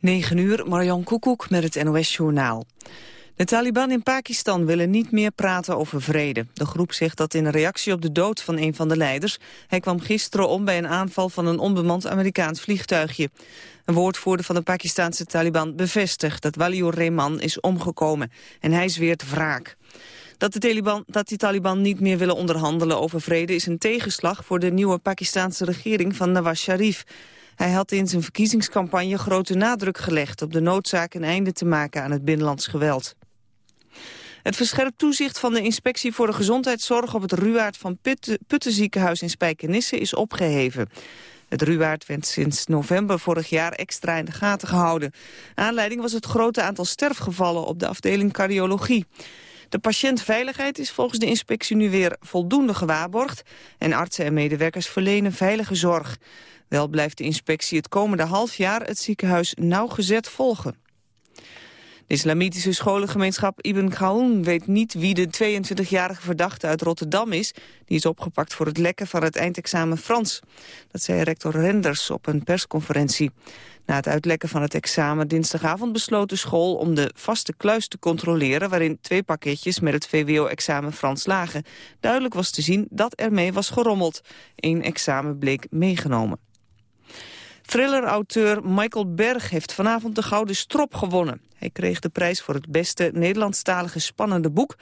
9 uur, Marjan Koekoek met het NOS-journaal. De Taliban in Pakistan willen niet meer praten over vrede. De groep zegt dat in reactie op de dood van een van de leiders. Hij kwam gisteren om bij een aanval van een onbemand Amerikaans vliegtuigje. Een woordvoerder van de Pakistanse Taliban bevestigt dat Waliur Rehman is omgekomen. En hij zweert wraak. Dat de, Taliban, dat die Taliban niet meer willen onderhandelen over vrede... is een tegenslag voor de nieuwe Pakistanse regering van Nawaz Sharif. Hij had in zijn verkiezingscampagne grote nadruk gelegd... op de noodzaak een einde te maken aan het binnenlands geweld. Het verscherpt toezicht van de Inspectie voor de Gezondheidszorg... op het Ruwaard van Putten, ziekenhuis in Spijkenisse is opgeheven. Het Ruwaard werd sinds november vorig jaar extra in de gaten gehouden. Aanleiding was het grote aantal sterfgevallen op de afdeling cardiologie. De patiëntveiligheid is volgens de inspectie nu weer voldoende gewaarborgd... en artsen en medewerkers verlenen veilige zorg. Wel blijft de inspectie het komende half jaar het ziekenhuis nauwgezet volgen. De islamitische scholengemeenschap Ibn Khaoun weet niet wie de 22-jarige verdachte uit Rotterdam is. Die is opgepakt voor het lekken van het eindexamen Frans. Dat zei rector Renders op een persconferentie. Na het uitlekken van het examen dinsdagavond besloot de school om de vaste kluis te controleren waarin twee pakketjes met het VWO-examen Frans lagen. Duidelijk was te zien dat ermee was gerommeld. Eén examen bleek meegenomen. Thriller-auteur Michael Berg heeft vanavond de Gouden Strop gewonnen. Hij kreeg de prijs voor het beste Nederlandstalige spannende boek...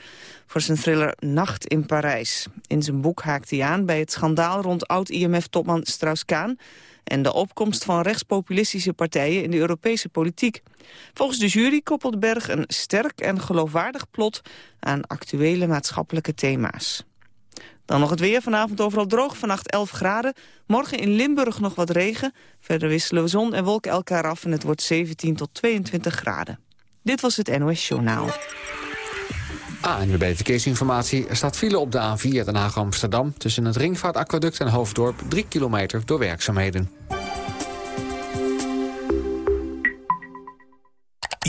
voor zijn thriller Nacht in Parijs. In zijn boek haakt hij aan bij het schandaal rond oud-IMF-topman Strauss-Kaan... en de opkomst van rechtspopulistische partijen in de Europese politiek. Volgens de jury koppelt Berg een sterk en geloofwaardig plot... aan actuele maatschappelijke thema's. Dan nog het weer. Vanavond overal droog, vannacht 11 graden. Morgen in Limburg nog wat regen. Verder wisselen we zon en wolken elkaar af en het wordt 17 tot 22 graden. Dit was het NOS Journaal. Ah, en bij de verkeersinformatie. Er staat file op de A4 Den Haag-Amsterdam... tussen het Ringvaartaquaduct en Hoofddorp... 3 kilometer door werkzaamheden.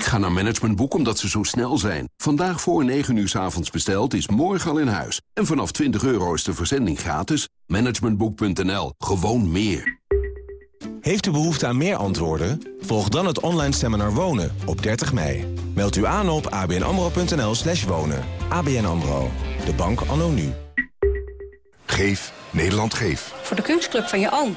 Ik ga naar Managementboek omdat ze zo snel zijn. Vandaag voor 9 uur s avonds besteld is morgen al in huis. En vanaf 20 euro is de verzending gratis. Managementboek.nl. Gewoon meer. Heeft u behoefte aan meer antwoorden? Volg dan het online seminar Wonen op 30 mei. Meld u aan op abnamro.nl slash wonen. ABN AMRO. De bank anno nu. Geef. Nederland geef. Voor de kunstclub van je oom.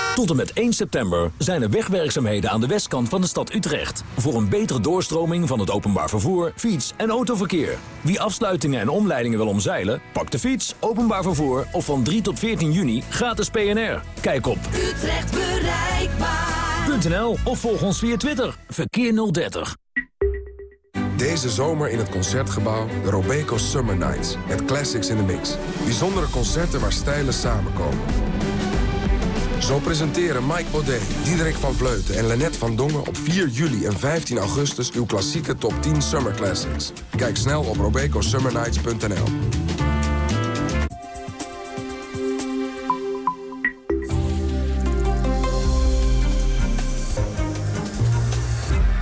Tot en met 1 september zijn er wegwerkzaamheden aan de westkant van de stad Utrecht. Voor een betere doorstroming van het openbaar vervoer, fiets- en autoverkeer. Wie afsluitingen en omleidingen wil omzeilen, pak de fiets, openbaar vervoer of van 3 tot 14 juni gratis PNR. Kijk op Utrecht bereikbaar.nl of volg ons via Twitter. Verkeer 030. Deze zomer in het Concertgebouw de Robeco Summer Nights. Met classics in the mix. Bijzondere concerten waar stijlen samenkomen. Zo presenteren Mike Baudet, Diederik van Vleuten en Lennet van Dongen... op 4 juli en 15 augustus uw klassieke top 10 Summer Classics. Kijk snel op robecosummernights.nl.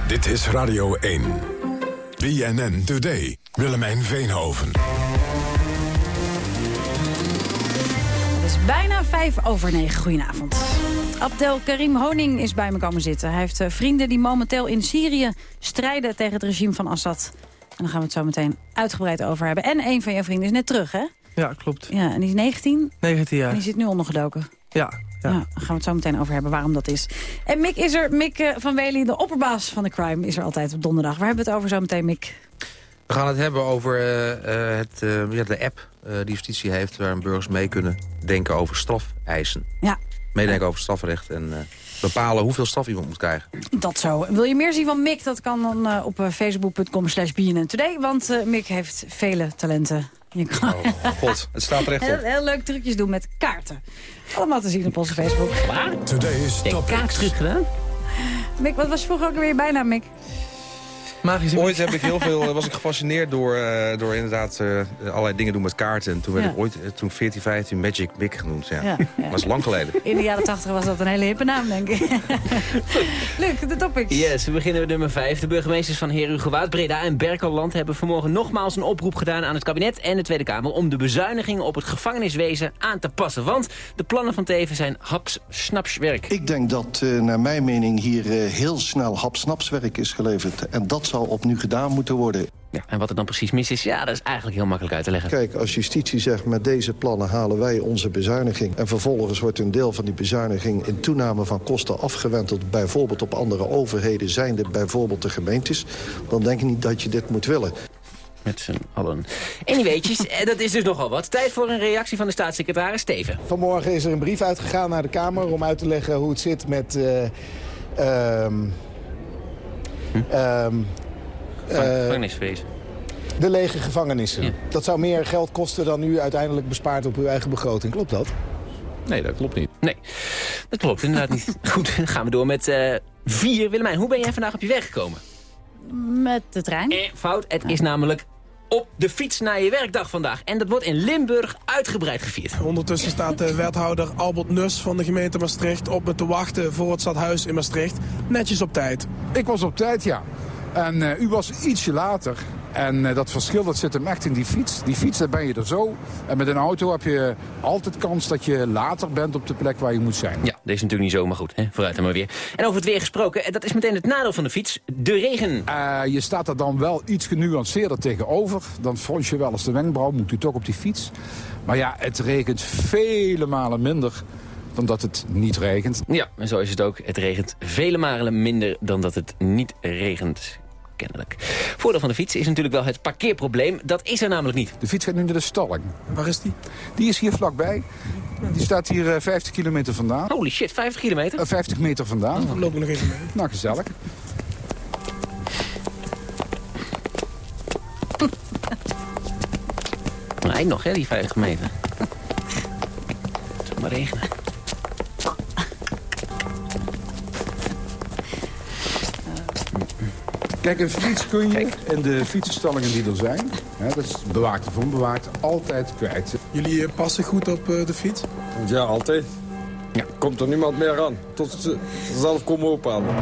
Dit is Radio 1. BNN Today. Willemijn Veenhoven. Vijf over negen. Goedenavond. Abdel Karim Honing is bij me komen zitten. Hij heeft eh, vrienden die momenteel in Syrië strijden tegen het regime van Assad. En daar gaan we het zo meteen uitgebreid over hebben. En een van jouw vrienden is net terug, hè? Ja, klopt. Ja, en die is 19? 19 jaar. En die zit nu ondergedoken. Ja, ja. daar gaan we het zo meteen over hebben waarom dat is. En Mick is er. Mick uh, van Wely, de opperbaas van de crime, is er altijd op donderdag. Waar hebben we het over zo meteen, Mick? We gaan het hebben over uh, het, uh, ja, de app die justitie heeft... waar burgers mee kunnen denken over strafeisen. Ja. Meedenken over strafrecht en bepalen hoeveel straf iemand moet krijgen. Dat zo. Wil je meer zien van Mick? Dat kan dan uh, op facebook.com slash Today. Want uh, Mick heeft vele talenten. Je kan... Oh, god, het staat er echt op. Heel, heel leuk trucjes doen met kaarten. Allemaal te zien op onze Facebook. Waar? Today is top kaarttruc gedaan? Mick, wat was vroeger ook weer bijna, Mick? Ooit heb ik heel veel, was ik gefascineerd door, uh, door inderdaad uh, allerlei dingen doen met kaarten. En toen werd Ja. ik ooit, uh, toen 14, 15, Magic Mick genoemd. Ja. Ja, ja. was lang geleden. In de jaren 80 was dat een hele hippe naam, denk ik. Luc, de topics. Yes, we beginnen met nummer 5. De burgemeesters van Herugewaard, Breda en Berkelland hebben vanmorgen nogmaals een oproep gedaan aan het kabinet en de Tweede Kamer om de bezuinigingen op het gevangeniswezen aan te passen. Want de plannen van Teven zijn haps-snapswerk. Ik denk dat uh, naar mijn mening hier uh, heel snel hap-snapswerk is geleverd. En dat zou opnieuw gedaan moeten worden. Ja, en wat er dan precies mis is, ja, dat is eigenlijk heel makkelijk uit te leggen. Kijk, als justitie zegt met deze plannen halen wij onze bezuiniging... en vervolgens wordt een deel van die bezuiniging in toename van kosten afgewenteld... bijvoorbeeld op andere overheden, zijnde bijvoorbeeld de gemeentes... dan denk ik niet dat je dit moet willen. Met z'n allen. Anyweetjes, eh, dat is dus nogal wat. Tijd voor een reactie van de staatssecretaris Steven. Vanmorgen is er een brief uitgegaan naar de Kamer... om uit te leggen hoe het zit met... Uh, um, gevangeniswezen. De lege gevangenissen. Ja. Dat zou meer geld kosten dan u uiteindelijk bespaart op uw eigen begroting. Klopt dat? Nee, dat klopt niet. Nee, dat klopt inderdaad niet. Goed, dan gaan we door met uh, vier. Willemijn, hoe ben jij vandaag op je weg gekomen? Met de trein. Eh, fout, het is namelijk op de fiets naar je werkdag vandaag. En dat wordt in Limburg uitgebreid gevierd. Ondertussen staat de wethouder Albert Nus van de gemeente Maastricht... op me te wachten voor het stadhuis in Maastricht. Netjes op tijd. Ik was op tijd, ja. En uh, u was ietsje later. En uh, dat verschil dat zit hem echt in die fiets. Die fiets, daar ben je er zo. En met een auto heb je altijd kans dat je later bent op de plek waar je moet zijn. Ja, deze is natuurlijk niet zo, maar goed. Hè? Vooruit dan maar weer. En over het weer gesproken, dat is meteen het nadeel van de fiets. De regen. Uh, je staat er dan wel iets genuanceerder tegenover. Dan frons je wel eens de wenkbrauw, moet u toch op die fiets. Maar ja, het regent vele malen minder dan dat het niet regent. Ja, en zo is het ook. Het regent vele malen minder dan dat het niet regent. Kennelijk. Voordeel van de fiets is natuurlijk wel het parkeerprobleem. Dat is er namelijk niet. De fiets gaat nu naar de stalling. Waar is die? Die is hier vlakbij. Die staat hier uh, 50 kilometer vandaan. Holy shit, 50 kilometer? Uh, 50 meter vandaan. Dan loop ik nog even mee. Nou, gezellig. Nee, nog hè, die 50 meter. Het zal maar regenen. Kijk, een fiets kun je in de fietsenstallingen die er zijn... Hè, dat is bewaakt of onbewaakt, altijd kwijt. Jullie uh, passen goed op uh, de fiets? Ja, altijd. Ja. Komt er niemand meer aan, tot ze zelf komen ophalen.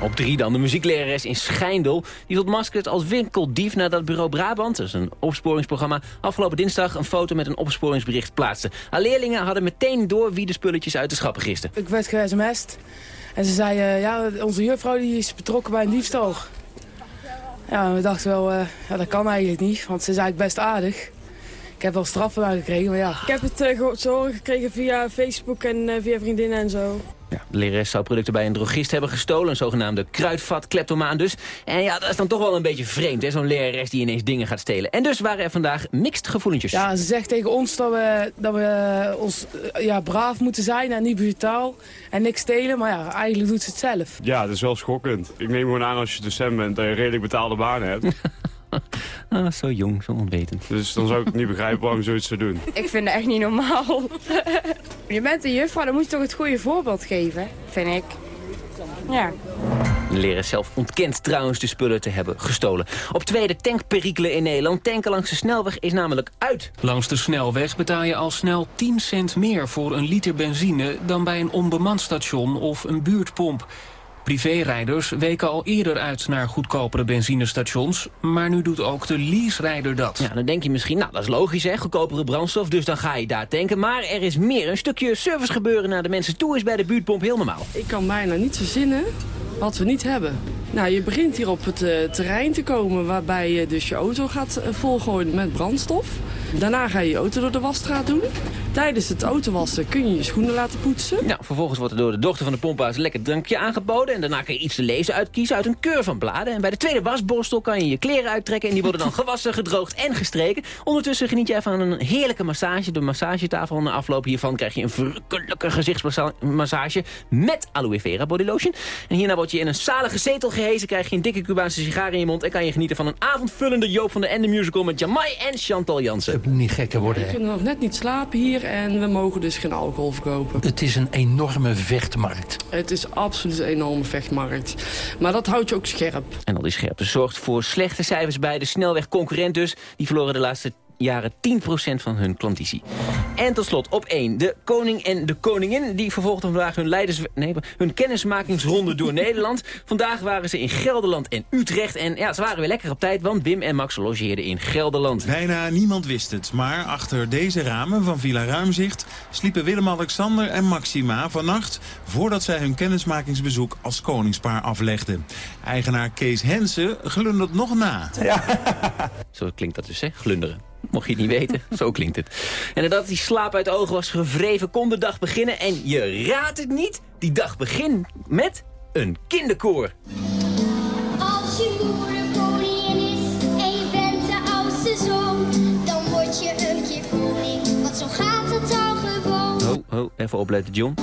Op drie dan de muzieklerares in Schijndel. Die tot maskerd als winkeldief nadat bureau Brabant, dat is een opsporingsprogramma, afgelopen dinsdag een foto met een opsporingsbericht plaatste. Haar leerlingen hadden meteen door wie de spulletjes uit de schappen gisten. Ik werd ge-sms'd en ze zei, uh, ja, onze juffrouw die is betrokken bij een diefstal. Ja, we dachten wel, uh, ja, dat kan eigenlijk niet, want ze is eigenlijk best aardig. Ik heb wel straffen gekregen, maar ja. Ik heb het uh, te horen gekregen via Facebook en uh, via vriendinnen en zo. Ja, de lerares zou producten bij een drogist hebben gestolen. Een zogenaamde kruidvat, kleptomaan dus. En ja, dat is dan toch wel een beetje vreemd, hè? Zo'n lerares die ineens dingen gaat stelen. En dus waren er vandaag mixed gevoelentjes. Ja, ze zegt tegen ons dat we, dat we ons ja, braaf moeten zijn en niet brutaal. En niks stelen, maar ja, eigenlijk doet ze het zelf. Ja, dat is wel schokkend. Ik neem gewoon aan als je docent bent dat je redelijk betaalde banen hebt. ah, zo jong, zo onwetend. Dus dan zou ik niet begrijpen waarom zoiets zou doen. Ik vind het echt niet normaal. je bent een juffrouw, dan moet je toch het goede voorbeeld geven, vind ik. Ja. De leraar zelf ontkent trouwens de spullen te hebben gestolen. Op tweede tankperikelen in Nederland. Tanken langs de snelweg is namelijk uit. Langs de snelweg betaal je al snel 10 cent meer voor een liter benzine... dan bij een onbemand station of een buurtpomp. Privérijders weken al eerder uit naar goedkopere benzinestations... maar nu doet ook de leaserijder dat. Ja, dan denk je misschien, nou dat is logisch hè, goedkopere brandstof... dus dan ga je daar tanken. Maar er is meer. Een stukje service gebeuren naar de mensen toe is bij de buurtpomp heel normaal. Ik kan bijna niet verzinnen wat we niet hebben. Nou, je begint hier op het uh, terrein te komen... waarbij je dus je auto gaat uh, volgooien met brandstof. Daarna ga je je auto door de wasstraat doen. Tijdens het autowassen kun je je schoenen laten poetsen. Nou, vervolgens wordt er door de dochter van de pomphuis een lekker drankje aangeboden. En daarna kun je iets te lezen uitkiezen uit een keur van bladen. En bij de tweede wasborstel kan je je kleren uittrekken. En die worden dan gewassen, gedroogd en gestreken. Ondertussen geniet je van een heerlijke massage. De massagetafel na afloop hiervan krijg je een verrukkelijke gezichtsmassage met aloe vera body lotion. En hierna word je in een zalige zetel gehezen. Krijg je een dikke Cubaanse sigaar in je mond. En kan je genieten van een avondvullende Joop van de Ende musical met Jamai en Chantal Jansen. Het moet niet gekker worden, We kunnen nog net niet slapen hier en we mogen dus geen alcohol verkopen. Het is een enorme vechtmarkt. Het is absoluut een enorme vechtmarkt. Maar dat houdt je ook scherp. En al die scherpte zorgt voor slechte cijfers bij de snelwegconcurrent dus. Die verloren de laatste jaren 10% van hun klandizie. En tot slot op 1. De koning en de koningin die vervolgden vandaag hun, leiders, nee, hun kennismakingsronde door Nederland. Vandaag waren ze in Gelderland en Utrecht. En ja, ze waren weer lekker op tijd, want Wim en Max logeerden in Gelderland. Bijna niemand wist het, maar achter deze ramen van Villa Ruimzicht... sliepen Willem-Alexander en Maxima vannacht... voordat zij hun kennismakingsbezoek als koningspaar aflegden. Eigenaar Kees Hensen glundert nog na. Zo klinkt dat dus, hè? Glunderen. Mocht je het niet weten, zo klinkt het. En nadat die slaap uit de ogen was gevreven, kon de dag beginnen. En je raadt het niet, die dag begint met een kinderkoor. Als je moeder koningin is en je bent de oudste zoon, dan word je een keer koning, want zo gaat het al gewoon. Ho, ho, even opletten, John.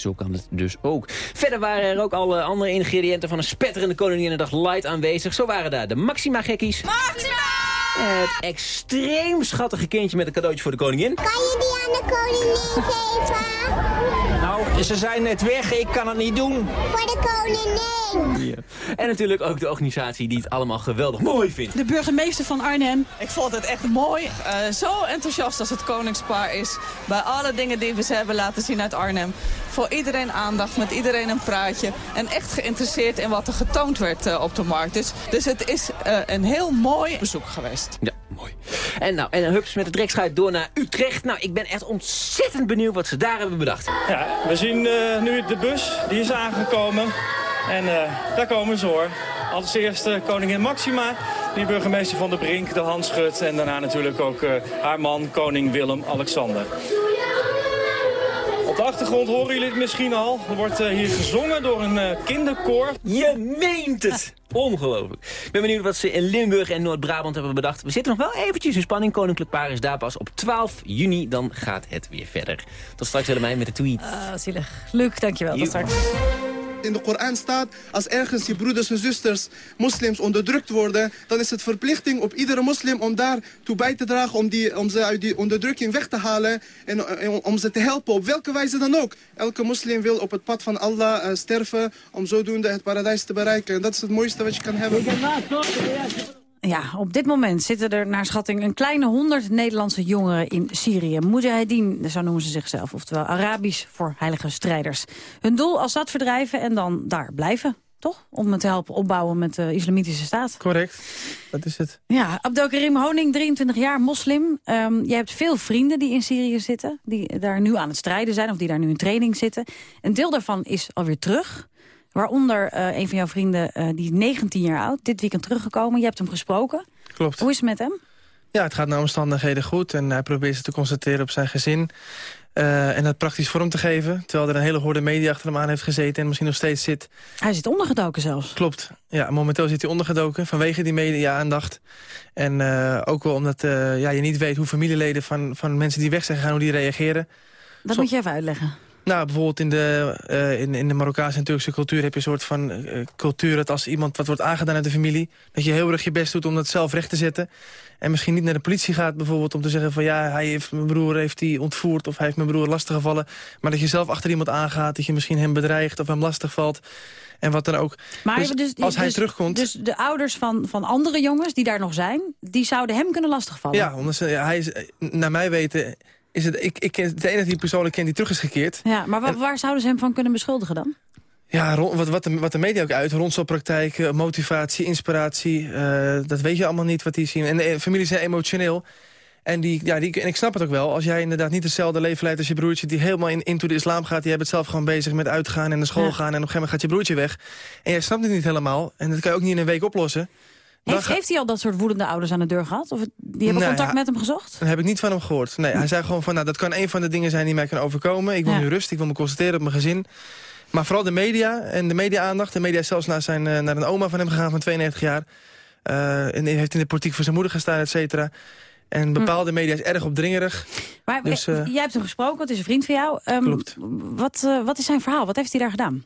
Zo kan het dus ook. Verder waren er ook alle andere ingrediënten van een spetterende Koninginnedag light aanwezig. Zo waren daar de Maxima-gekkies. Maxima! Het extreem schattige kindje met een cadeautje voor de koningin. Kan je die aan de koningin geven? Nou, ze zijn net weg, ik kan het niet doen. Voor de koningin. Ja. En natuurlijk ook de organisatie die het allemaal geweldig mooi vindt. De burgemeester van Arnhem. Ik vond het echt mooi. eh, zo enthousiast als het koningspaar is. Bij alle dingen die we ze hebben laten zien uit Arnhem. Voor iedereen aandacht, met iedereen een praatje. En echt geïnteresseerd in wat er getoond werd eh, op de markt. Dus, dus het is eh, een heel mooi bezoek geweest. Ja, mooi. En nou, en hups met de trekschuit door naar Utrecht. Nou, ik ben echt ontzettend benieuwd wat ze daar hebben bedacht. Ja, we zien eh, nu de bus, die is aangekomen. En eh, daar komen ze hoor. Als eerste koningin Maxima, die burgemeester van de Brink, de Hans Schut. En daarna natuurlijk ook eh, haar man, koning Willem-Alexander. Op de achtergrond horen jullie het misschien al. Er wordt eh, hier gezongen door een eh, kinderkoor. Je meent het! Ongelooflijk. Ik ben benieuwd wat ze in Limburg en Noord-Brabant hebben bedacht. We zitten nog wel eventjes in spanning. Koninklijk Paar is daar pas op 12 juni. Dan gaat het weer verder. Tot straks Willemijn met de tweet. Ah, zielig. Luc, dankjewel. Tot straks. In de Koran staat, als ergens je broeders en zusters, moslims, onderdrukt worden, dan is het verplichting op iedere moslim om daartoe bij te dragen, om, die, om ze uit die onderdrukking weg te halen en, en om ze te helpen, op welke wijze dan ook. Elke moslim wil op het pad van Allah eh, sterven, om zodoende het paradijs te bereiken. En dat is het mooiste wat je kan hebben. Ja, op dit moment zitten er naar schatting een kleine honderd Nederlandse jongeren in Syrië. Mujahedin, zo noemen ze zichzelf, oftewel Arabisch voor heilige strijders. Hun doel als dat verdrijven en dan daar blijven, toch? Om het te helpen opbouwen met de islamitische staat. Correct, dat is het. Ja, Abdelkarim Honing, 23 jaar, moslim. Um, je hebt veel vrienden die in Syrië zitten, die daar nu aan het strijden zijn... of die daar nu in training zitten. Een deel daarvan is alweer terug... Waaronder uh, een van jouw vrienden, uh, die is 19 jaar oud, dit weekend teruggekomen. Je hebt hem gesproken. Klopt. Hoe is het met hem? Ja, het gaat naar omstandigheden goed. En hij probeert zich te concentreren op zijn gezin. Uh, en dat praktisch vorm te geven. Terwijl er een hele horde media achter hem aan heeft gezeten en misschien nog steeds zit. Hij zit ondergedoken zelfs. Klopt. Ja, momenteel zit hij ondergedoken vanwege die media-aandacht. En ook wel omdat ja, je niet weet hoe familieleden van, van mensen die weg zijn gegaan, hoe die reageren. Dat Zo moet je even uitleggen. Nou, bijvoorbeeld in de, uh, in, in de Marokkaanse en Turkse cultuur heb je een soort van uh, cultuur... dat als iemand wat wordt aangedaan uit de familie... dat je heel erg je best doet om dat zelf recht te zetten. En misschien niet naar de politie gaat bijvoorbeeld om te zeggen van... ja, hij heeft, mijn broer heeft hij ontvoerd of hij heeft mijn broer lastiggevallen. Maar dat je zelf achter iemand aangaat, dat je misschien hem bedreigt of hem lastigvalt. En wat dan ook. Maar dus, dus, als hij dus, terugkomt... Dus de ouders van, van andere jongens die daar nog zijn... die zouden hem kunnen lastigvallen? Ja, omdat ze, ja, hij is, naar mij weten is het, ik, ik ken het enige die persoonlijk ken die terug is gekeerd. Ja, maar waar, waar zouden ze hem van kunnen beschuldigen dan? Ja, wat, wat, de, wat de media ook uit, rondselpraktijken, motivatie, inspiratie. Uh, dat weet je allemaal niet wat die zien. En de families zijn emotioneel. En, die, ja, die, en ik snap het ook wel. Als jij inderdaad niet hetzelfde leven leidt als je broertje... die helemaal in, into de islam gaat. Die hebt het zelf gewoon bezig met uitgaan en naar school gaan... en op een gegeven moment gaat je broertje weg. En jij snapt het niet helemaal. En dat kan je ook niet in een week oplossen. Heeft, hij al dat soort woedende ouders aan de deur gehad? Of het- die hebben Nee, contact met hem gezocht? Dat heb ik niet van hem gehoord. Nee, hij zei gewoon van, nou, dat kan een van de dingen zijn die mij kan overkomen. Ik wil Ja. nu rust, ik wil me concentreren op mijn gezin. Maar vooral de media en de media-aandacht. De media is zelfs naar, zijn, eh, naar een oma van hem gegaan van 92 jaar. Eh, en heeft in de politiek voor zijn moeder gestaan, et cetera. En bepaalde media is erg opdringerig. Maar Dus, eh, jij hebt hem gesproken, het is een vriend van jou. Ehm, Klopt. Wat, wat is zijn verhaal? Wat heeft hij daar gedaan?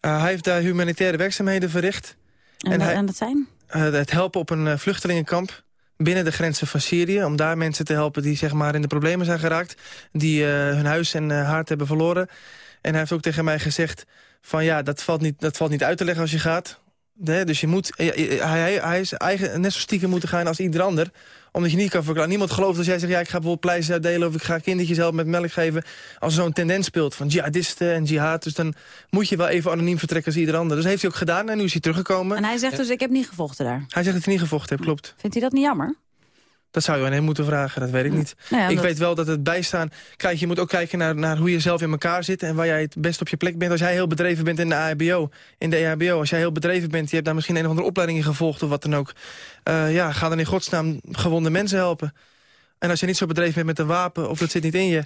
Hij heeft daar humanitaire werkzaamheden verricht. En, En hij- en dat zijn? Eh, het helpen op een eh, vluchtelingenkamp binnen de grenzen van Syrië. Om daar mensen te helpen die zeg maar, in de problemen zijn geraakt. Die eh, hun huis en haard hebben verloren. En hij heeft ook tegen mij gezegd... van ja, dat valt niet, dat valt niet uit te leggen als je gaat. Nee, dus je moet, eh, eh, hij, hij, hij is eigen, net zo stiekem moeten gaan als ieder ander. Omdat je niet kan verklaren. Niemand gelooft als jij zegt... ja, ik ga bijvoorbeeld pleisters uitdelen... of ik ga kindertjes helpen met melk geven. Als er zo'n tendens speelt van jihadisten en jihad... dus dan moet je wel even anoniem vertrekken als ieder ander. Dus heeft hij ook gedaan en nu is hij teruggekomen. En hij zegt dus, ik heb niet gevochten daar. Hij zegt dat hij niet gevochten heeft, klopt. Vindt hij dat niet jammer? Dat zou je aan hem moeten vragen, dat weet ik niet. Nou ja, ik dat- weet wel dat het bijstaan... Kijk, je moet ook kijken naar, naar hoe je zelf in elkaar zit... en waar jij het best op je plek bent. Als jij heel bedreven bent in de AHBO, in de EHBO... als jij heel bedreven bent, je hebt daar misschien een of andere opleiding in gevolgd... of wat dan ook. eh, ja, ga dan in godsnaam gewonde mensen helpen. En als je niet zo bedreven bent met een wapen... of dat zit niet in je...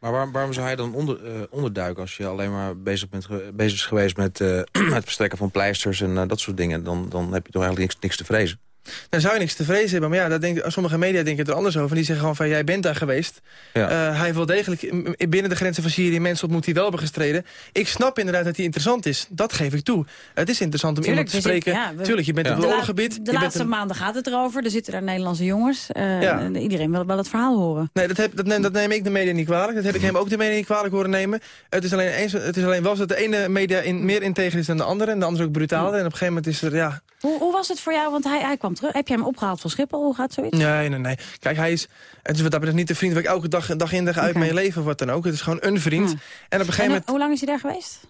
Maar waarom, waarom zou hij dan onder, eh, onderduiken als je alleen maar bezig, bent ge- bezig is geweest met eh, het verstrekken van pleisters en dat soort dingen? Dan, dan heb je toch eigenlijk niks, niks te vrezen. Dan zou je niks te vrezen hebben. Maar ja, dat denk, sommige media denken er anders over. En die zeggen gewoon van, jij bent daar geweest. Ja. Eh, hij wil degelijk in- in- binnen de grenzen van Syrië mensen ontmoet die wel hebben gestreden. Ik snap inderdaad dat hij interessant is. Dat geef ik toe. Het is interessant om Tuurlijk, iemand te spreken. ja, we- Tuurlijk, je bent op een oorlogsgebied. De laatste een- maanden gaat het erover. Er zitten daar Nederlandse jongens. Eh, Iedereen wil wel het verhaal horen. Nee, dat, heb, dat, neem, dat neem ik de media niet kwalijk. Dat heb ik hem ook de media niet kwalijk horen nemen. Het is alleen, eens, het is alleen wel zo dat de ene media in, meer integer is dan de andere. En de andere is ook brutaler. En op een gegeven moment is er, ja... Hoe, hoe was het voor jou? Want hij, hij kwam terug. Heb jij hem opgehaald van Schiphol? Hoe gaat zoiets? Nee, nee, nee. Kijk, hij is, het is wat dat betreft niet de vriend waar ik elke dag, dag in dag uit mee leef of wat dan ook. Het is gewoon een vriend. En op een En, gegeven moment... hoe lang is hij daar geweest?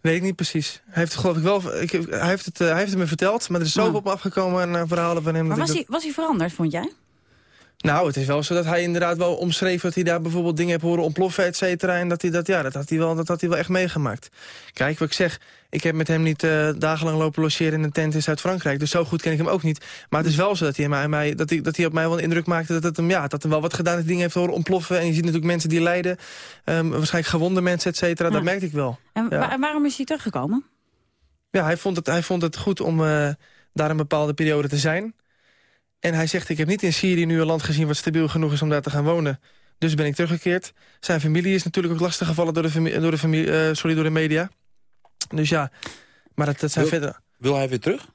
Weet ik niet precies. Hij heeft het geloof ik wel... Ik, hij, heeft het, eh, hij heeft het me verteld, maar er is zoveel op me afgekomen aan eh, verhalen van hem. Maar was ik hij, was hij veranderd, vond jij? Nou, het is wel zo dat hij inderdaad wel omschreef... dat hij daar bijvoorbeeld dingen heeft horen ontploffen, et cetera. En dat hij dat, ja, dat had hij, wel, dat had hij wel echt meegemaakt. Kijk, wat ik zeg, ik heb met hem niet eh, dagenlang lopen logeren in een tent in Zuid-Frankrijk. Dus zo goed ken ik hem ook niet. Maar het is wel zo dat hij, mij, mij, dat hij, dat hij op mij wel een indruk maakte... dat het hem, ja, dat hem wel wat gedaan heeft, dingen heeft horen ontploffen. En je ziet natuurlijk mensen die lijden. ehm, waarschijnlijk gewonde mensen, et cetera. Dat merkte ik wel. En Ja. wa- waarom is hij teruggekomen? Ja, hij vond het, hij vond het goed om eh, daar een bepaalde periode te zijn. En hij zegt, ik heb niet in Syrië nu een land gezien... wat stabiel genoeg is om daar te gaan wonen. Dus ben ik teruggekeerd. Zijn familie is natuurlijk ook lastig gevallen door de, door de, familie, eh, sorry, door de media. Dus ja, maar dat, dat zijn Wil- verder... Wil hij weer terug?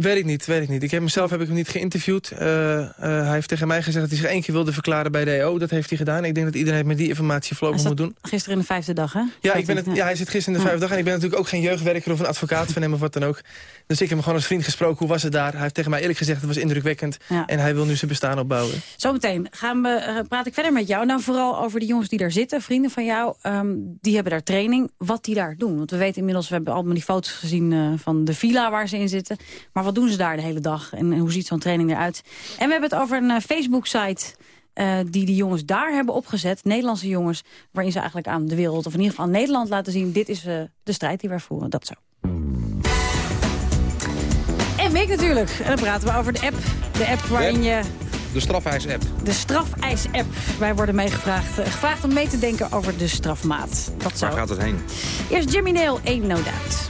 Weet ik niet, weet ik niet. Ik heb mezelf heb ik hem niet geïnterviewd. Eh, eh, hij heeft tegen mij gezegd dat hij zich één keer wilde verklaren bij de EO. Dat heeft hij gedaan. Ik denk dat iedereen met die informatie voorlopig moet doen. Gisteren in de vijfde dag, hè? Ja, ik ben het, ja, hij zit gisteren in de vijfde dag. En ik ben natuurlijk ook geen jeugdwerker of een advocaat van hem of wat dan ook. Dus ik heb hem gewoon als vriend gesproken. Hoe was het daar? Hij heeft tegen mij eerlijk gezegd, het was indrukwekkend. Ja. En hij wil nu zijn bestaan opbouwen. Zometeen gaan we, eh, praat ik verder met jou. Nou, vooral over de jongens die daar zitten, vrienden van jou. ehm, die hebben daar training. Wat die daar doen. Want we weten inmiddels, we hebben allemaal die foto's gezien van de villa waar ze in zitten. Maar wat doen ze daar de hele dag? En, en hoe ziet zo'n training eruit? En we hebben het over een eh, Facebook-site... eh, die die jongens daar hebben opgezet, Nederlandse jongens... waarin ze eigenlijk aan de wereld, of in ieder geval aan Nederland laten zien... dit is eh, de strijd die wij voeren, dat zo. En week natuurlijk. En dan praten we over de app. De app waarin je De strafeis-app. de strafeis-app. Wij worden meegevraagd gevraagd om mee te denken over de strafmaat. Dat Waar zo. gaat het heen? Eerst Jimmy Nail, Ain't No Doubt.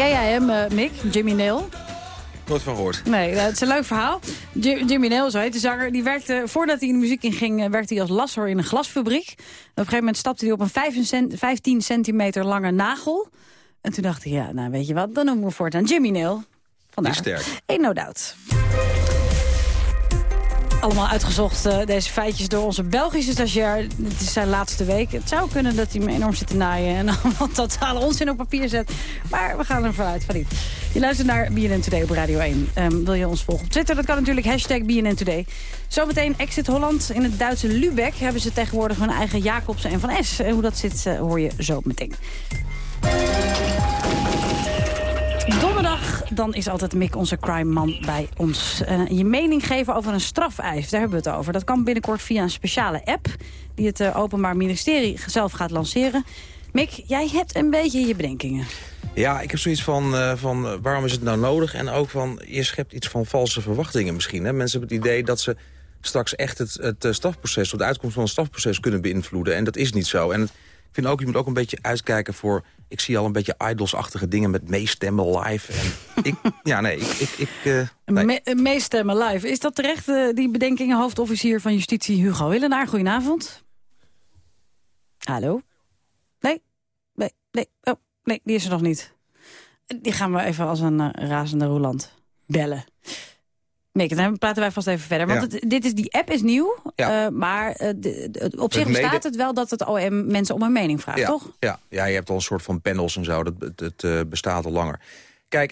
Ken jij hem, eh, Mick? Jimmy Nail? Nooit van gehoord. Nee, dat is een leuk verhaal. Ji- Jimmy Nail, zo heet de zanger, die werkte, voordat hij in de muziek inging, eh, werkte hij als lasser in een glasfabriek. En op een gegeven moment stapte hij op een 15 cent- 15 centimeter lange nagel. En toen dacht hij, ja, nou weet je wat, dan noemen we voortaan Jimmy Nail. Vandaar. Die sterk. Ain't no doubt. Allemaal uitgezocht, eh, deze feitjes, door onze Belgische stagiair. Het is zijn laatste week. Het zou kunnen dat hij me enorm zit te naaien... en allemaal totale onzin op papier zet. Maar we gaan ervan uit van. Je luistert naar BNN Today op Radio 1. Ehm, wil je ons volgen op Twitter? Dat kan natuurlijk hashtag BNN Today. Zometeen Exit Holland. In het Duitse Lübeck hebben ze tegenwoordig hun eigen Jacobsen en Van S. En hoe dat zit eh, hoor je zo meteen. Dan is altijd Mick, onze crime-man, bij ons. Eh, je mening geven over een strafeis, daar hebben we het over. Dat kan binnenkort via een speciale app... die het eh, Openbaar Ministerie zelf gaat lanceren. Mick, jij hebt een beetje je bedenkingen. Ja, ik heb zoiets van, eh, van waarom is het nou nodig? En ook van, je schept iets van valse verwachtingen misschien. Hè? Mensen hebben het idee dat ze straks echt het, het strafproces... of de uitkomst van het strafproces kunnen beïnvloeden. En dat is niet zo. En ik vind ook, je moet ook een beetje uitkijken voor... ik zie al een beetje idolsachtige dingen met meestemmen live. En ik, ja, nee, ik... ik, ik eh, nee. Me een meestemmen live. Is dat terecht, eh, die bedenkingen? Hoofdofficier van Justitie Hugo Willenaar, goedenavond. Hallo? Nee? Nee, nee, oh, nee, die is er nog niet. Die gaan we even als een eh, razende roulant bellen. Mick, dan praten wij vast even verder. Want Ja. het- dit is, die app is nieuw, Ja. eh, maar eh, de- de- op zich bestaat het wel dat het OM mensen om een mening vraagt, ja, toch? Ja, ja, je hebt al een soort van panels en zo. Dat, eh, bestaat al langer. Kijk,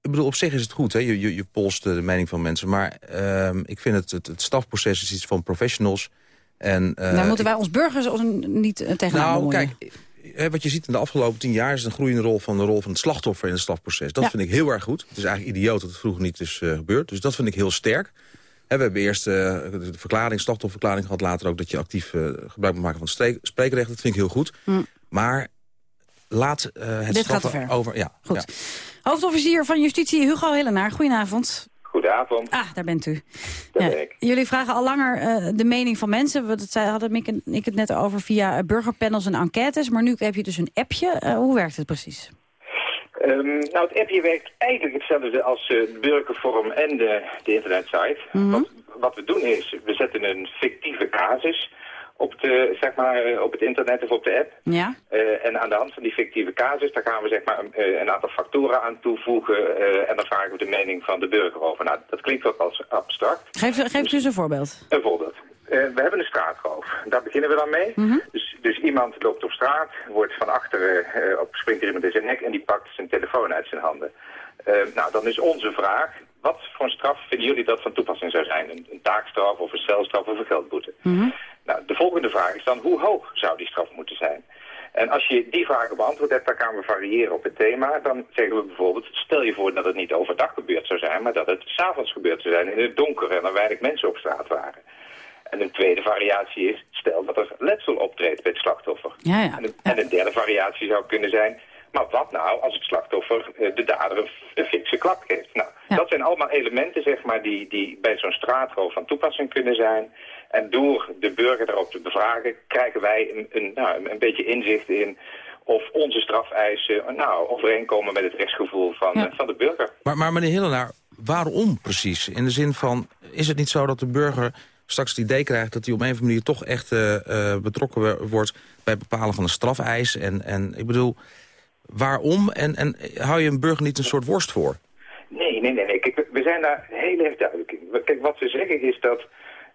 ik bedoel, op zich is het goed. Hè? Je, je, je polst de mening van mensen. Maar ehm, ik vind het, het, het stafproces is iets van professionals. En, Daar moeten wij ons burgers niet tegenaan nou, bemoeien. kijk, wat je ziet in de afgelopen tien jaar... is een groeiende rol van de rol van het slachtoffer in het strafproces. Dat Ja. vind ik heel erg goed. Het is eigenlijk idioot dat het vroeger niet is eh, gebeurd. Dus dat vind ik heel sterk. Hè, we hebben eerst eh, de verklaring, slachtofferverklaring gehad. Later ook dat je actief eh, gebruik moet maken van het spreekrecht. Dat vind ik heel goed. Hm. Maar laat het Dit gaat over... Ja, Goed. ja. Hoofdofficier van Justitie Hugo Hillenaar, goedenavond. Goedenavond. Ah, daar bent u. Daar Ja, ben ik. Jullie vragen al langer eh, de mening van mensen. We dat hadden ik, en- ik het net over via eh, burgerpanels en enquêtes. Maar nu heb je dus een appje. Eh, hoe werkt het precies? Ehm, nou, het appje werkt eigenlijk hetzelfde als eh, het burgerforum en de, de internetsite. wat, wat we doen is, we zetten een fictieve casus op, de, zeg maar, eh, op het internet of op de app. Ja? Eh, en aan de hand van die fictieve casus, daar gaan we zeg maar, een, eh, een aantal factoren aan toevoegen. en dan vragen we de mening van de burger over. Nou, dat klinkt wat als abstract. Geef, geef eens een voorbeeld. Een voorbeeld. We hebben een straatroof. Daar beginnen we dan mee. dus, dus iemand loopt op straat, wordt van achteren, op, springt er iemand in zijn nek en die pakt zijn telefoon uit zijn handen. Nou, dan is onze vraag, wat voor een straf vinden jullie dat van toepassing zou zijn? Een, een taakstraf of een celstraf of een geldboete? Nou, de volgende vraag is dan, hoe hoog zou die straf moeten zijn? En als je die vragen beantwoord hebt, dan gaan we variëren op het thema. Dan zeggen we bijvoorbeeld, stel je voor dat het niet overdag gebeurd zou zijn, maar dat het s'avonds gebeurd zou zijn in het donker en er weinig mensen op straat waren. En een tweede variatie is, stel dat er letsel optreedt bij het slachtoffer. Ja, ja. En, een, en een derde variatie zou kunnen zijn, maar wat nou als het slachtoffer eh, de dader een, fikse klap geeft? Nou, dat zijn allemaal elementen zeg maar, die, die bij zo'n straatroof van toepassing kunnen zijn. En door de burger daarop te bevragen, krijgen wij een, een, nou, een- beetje inzicht in of onze strafeisen nou, overeenkomen met het rechtsgevoel van, eh, van de burger. Maar, maar meneer Hillenaar, waarom precies? In de zin van, is het niet zo dat de burger straks het idee krijgt... dat hij op een of andere manier toch echt eh, eh, betrokken wordt... bij het bepalen van een strafeis? En, en ik bedoel, waarom? En, en hou je een burger niet een soort worst voor? Nee, nee, nee. nee. Kijk, we- zijn daar heel erg duidelijk in. Kijk, wat we zeggen is dat,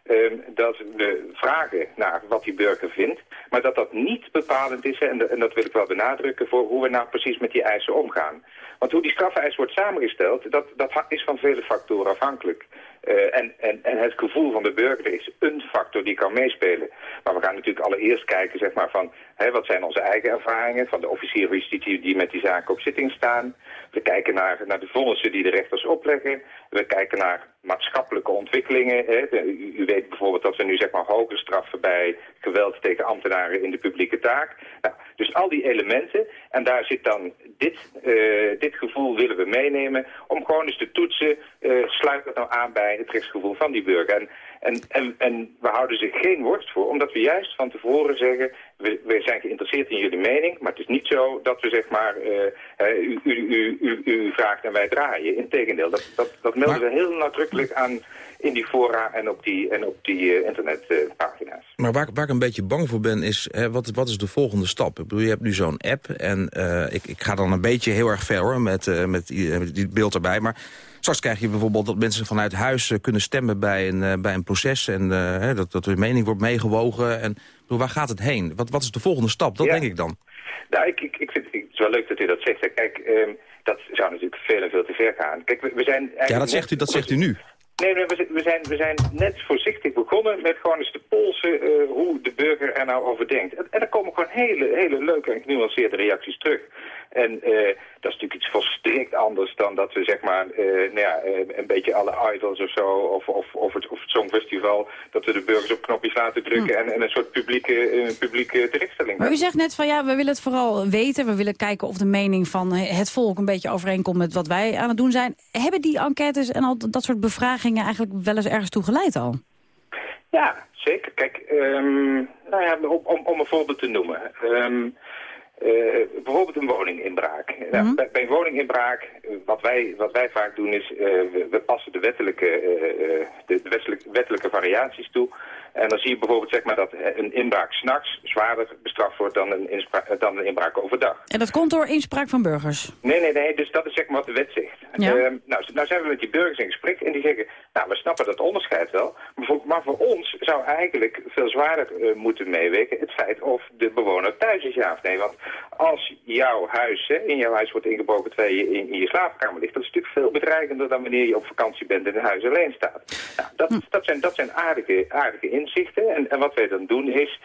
ehm, dat we vragen naar wat die burger vindt, maar dat dat niet bepalend is, en, en dat wil ik wel benadrukken, voor hoe we nou precies met die eisen omgaan. Want hoe die strafeis wordt samengesteld, dat, dat is van vele factoren afhankelijk. Eh, en, en, en het gevoel van de burger is een factor die kan meespelen. Maar we gaan natuurlijk allereerst kijken zeg maar, van hè, wat zijn onze eigen ervaringen van de officier van justitie die met die zaken op zitting staan. We kijken naar, naar de vonnissen die de rechters opleggen. We kijken naar maatschappelijke ontwikkelingen. Hè. U weet bijvoorbeeld dat we nu zeg maar hoge straffen bij geweld tegen ambtenaren in de publieke taak. Nou, dus al die elementen. En daar zit dan dit, eh, dit gevoel willen we meenemen om gewoon eens te toetsen. eh sluit dat nou aan bij het rechtsgevoel van die burger? En, en, en, en we houden zich geen worst voor, omdat we juist van tevoren zeggen... We, we zijn geïnteresseerd in jullie mening, maar het is niet zo dat we zeg maar... eh, u, u, u, u, u vraagt en wij draaien. Integendeel, dat, dat, dat melden we heel nadrukkelijk aan in die fora en op die, en op die eh, internetpagina's. Maar waar, waar ik een beetje bang voor ben, is hè, wat, wat is de volgende stap? Ik bedoel, je hebt nu zo'n app en eh, ik, ik ga dan een beetje heel erg ver hoor, met, met, die, met die beeld erbij. Maar straks krijg je bijvoorbeeld dat mensen vanuit huis eh, kunnen stemmen bij een, eh, bij een proces. En eh, dat, dat hun mening wordt meegewogen. En bedoel, waar gaat het heen? Wat, wat is de volgende stap? Dat Ja. denk ik dan. Nou, ik, ik, ik vind het is wel leuk dat u dat zegt. Kijk, ehm, dat zou natuurlijk veel en veel te ver gaan. Kijk, we, we zijn eigenlijk Ja, dat zegt u, dat zegt u nu. Nee, nee we, zijn- we, zijn, we zijn net voorzichtig begonnen met gewoon eens te polsen hoe de burger er nou over denkt. En, en er komen gewoon hele, hele leuke en genuanceerde reacties terug. En eh, dat is natuurlijk iets volstrekt anders dan dat we zeg maar eh, nou ja, eh, een beetje alle idols of zo, of, of, of, het, of het Songfestival, dat we de burgers op knopjes laten drukken en, en een soort publieke, eh, publieke terechtstelling Maar u zegt net van ja, we willen het vooral weten. We willen kijken of de mening van het volk een beetje overeenkomt met wat wij aan het doen zijn. Hebben die enquêtes en al dat soort bevragingen eigenlijk wel eens ergens toe geleid al? Ja, zeker. Kijk, ehm, nou ja, om, om, om een voorbeeld te noemen. Ehm, eh, bijvoorbeeld een woninginbraak. Nou, bij, bij een woninginbraak, eh, wat wij, wat wij vaak doen is, eh, we, we passen de wettelijke, eh, eh, de, de wettelijke, wettelijke variaties toe. En dan zie je bijvoorbeeld zeg maar, dat een inbraak s'nachts zwaarder bestraft wordt dan een, dan een inbraak overdag. En dat komt door inspraak van burgers. Nee, nee, nee. Dus dat is zeg maar wat de wet zegt. Ja. Ehm, nou, nou zijn we met die burgers in gesprek en die zeggen... nou, we snappen dat onderscheid wel. Maar voor, maar voor ons zou eigenlijk veel zwaarder eh, moeten meewegen... het feit of de bewoner thuis is, ja of nee. Want als jouw huis, hè, in jouw huis wordt ingebroken... terwijl je in, in je slaapkamer ligt... dat is natuurlijk veel bedreigender dan wanneer je op vakantie bent... en in huis alleen staat. Nou, dat, dat, zijn, dat zijn aardige, aardige inzichten. En, en wat wij dan doen is,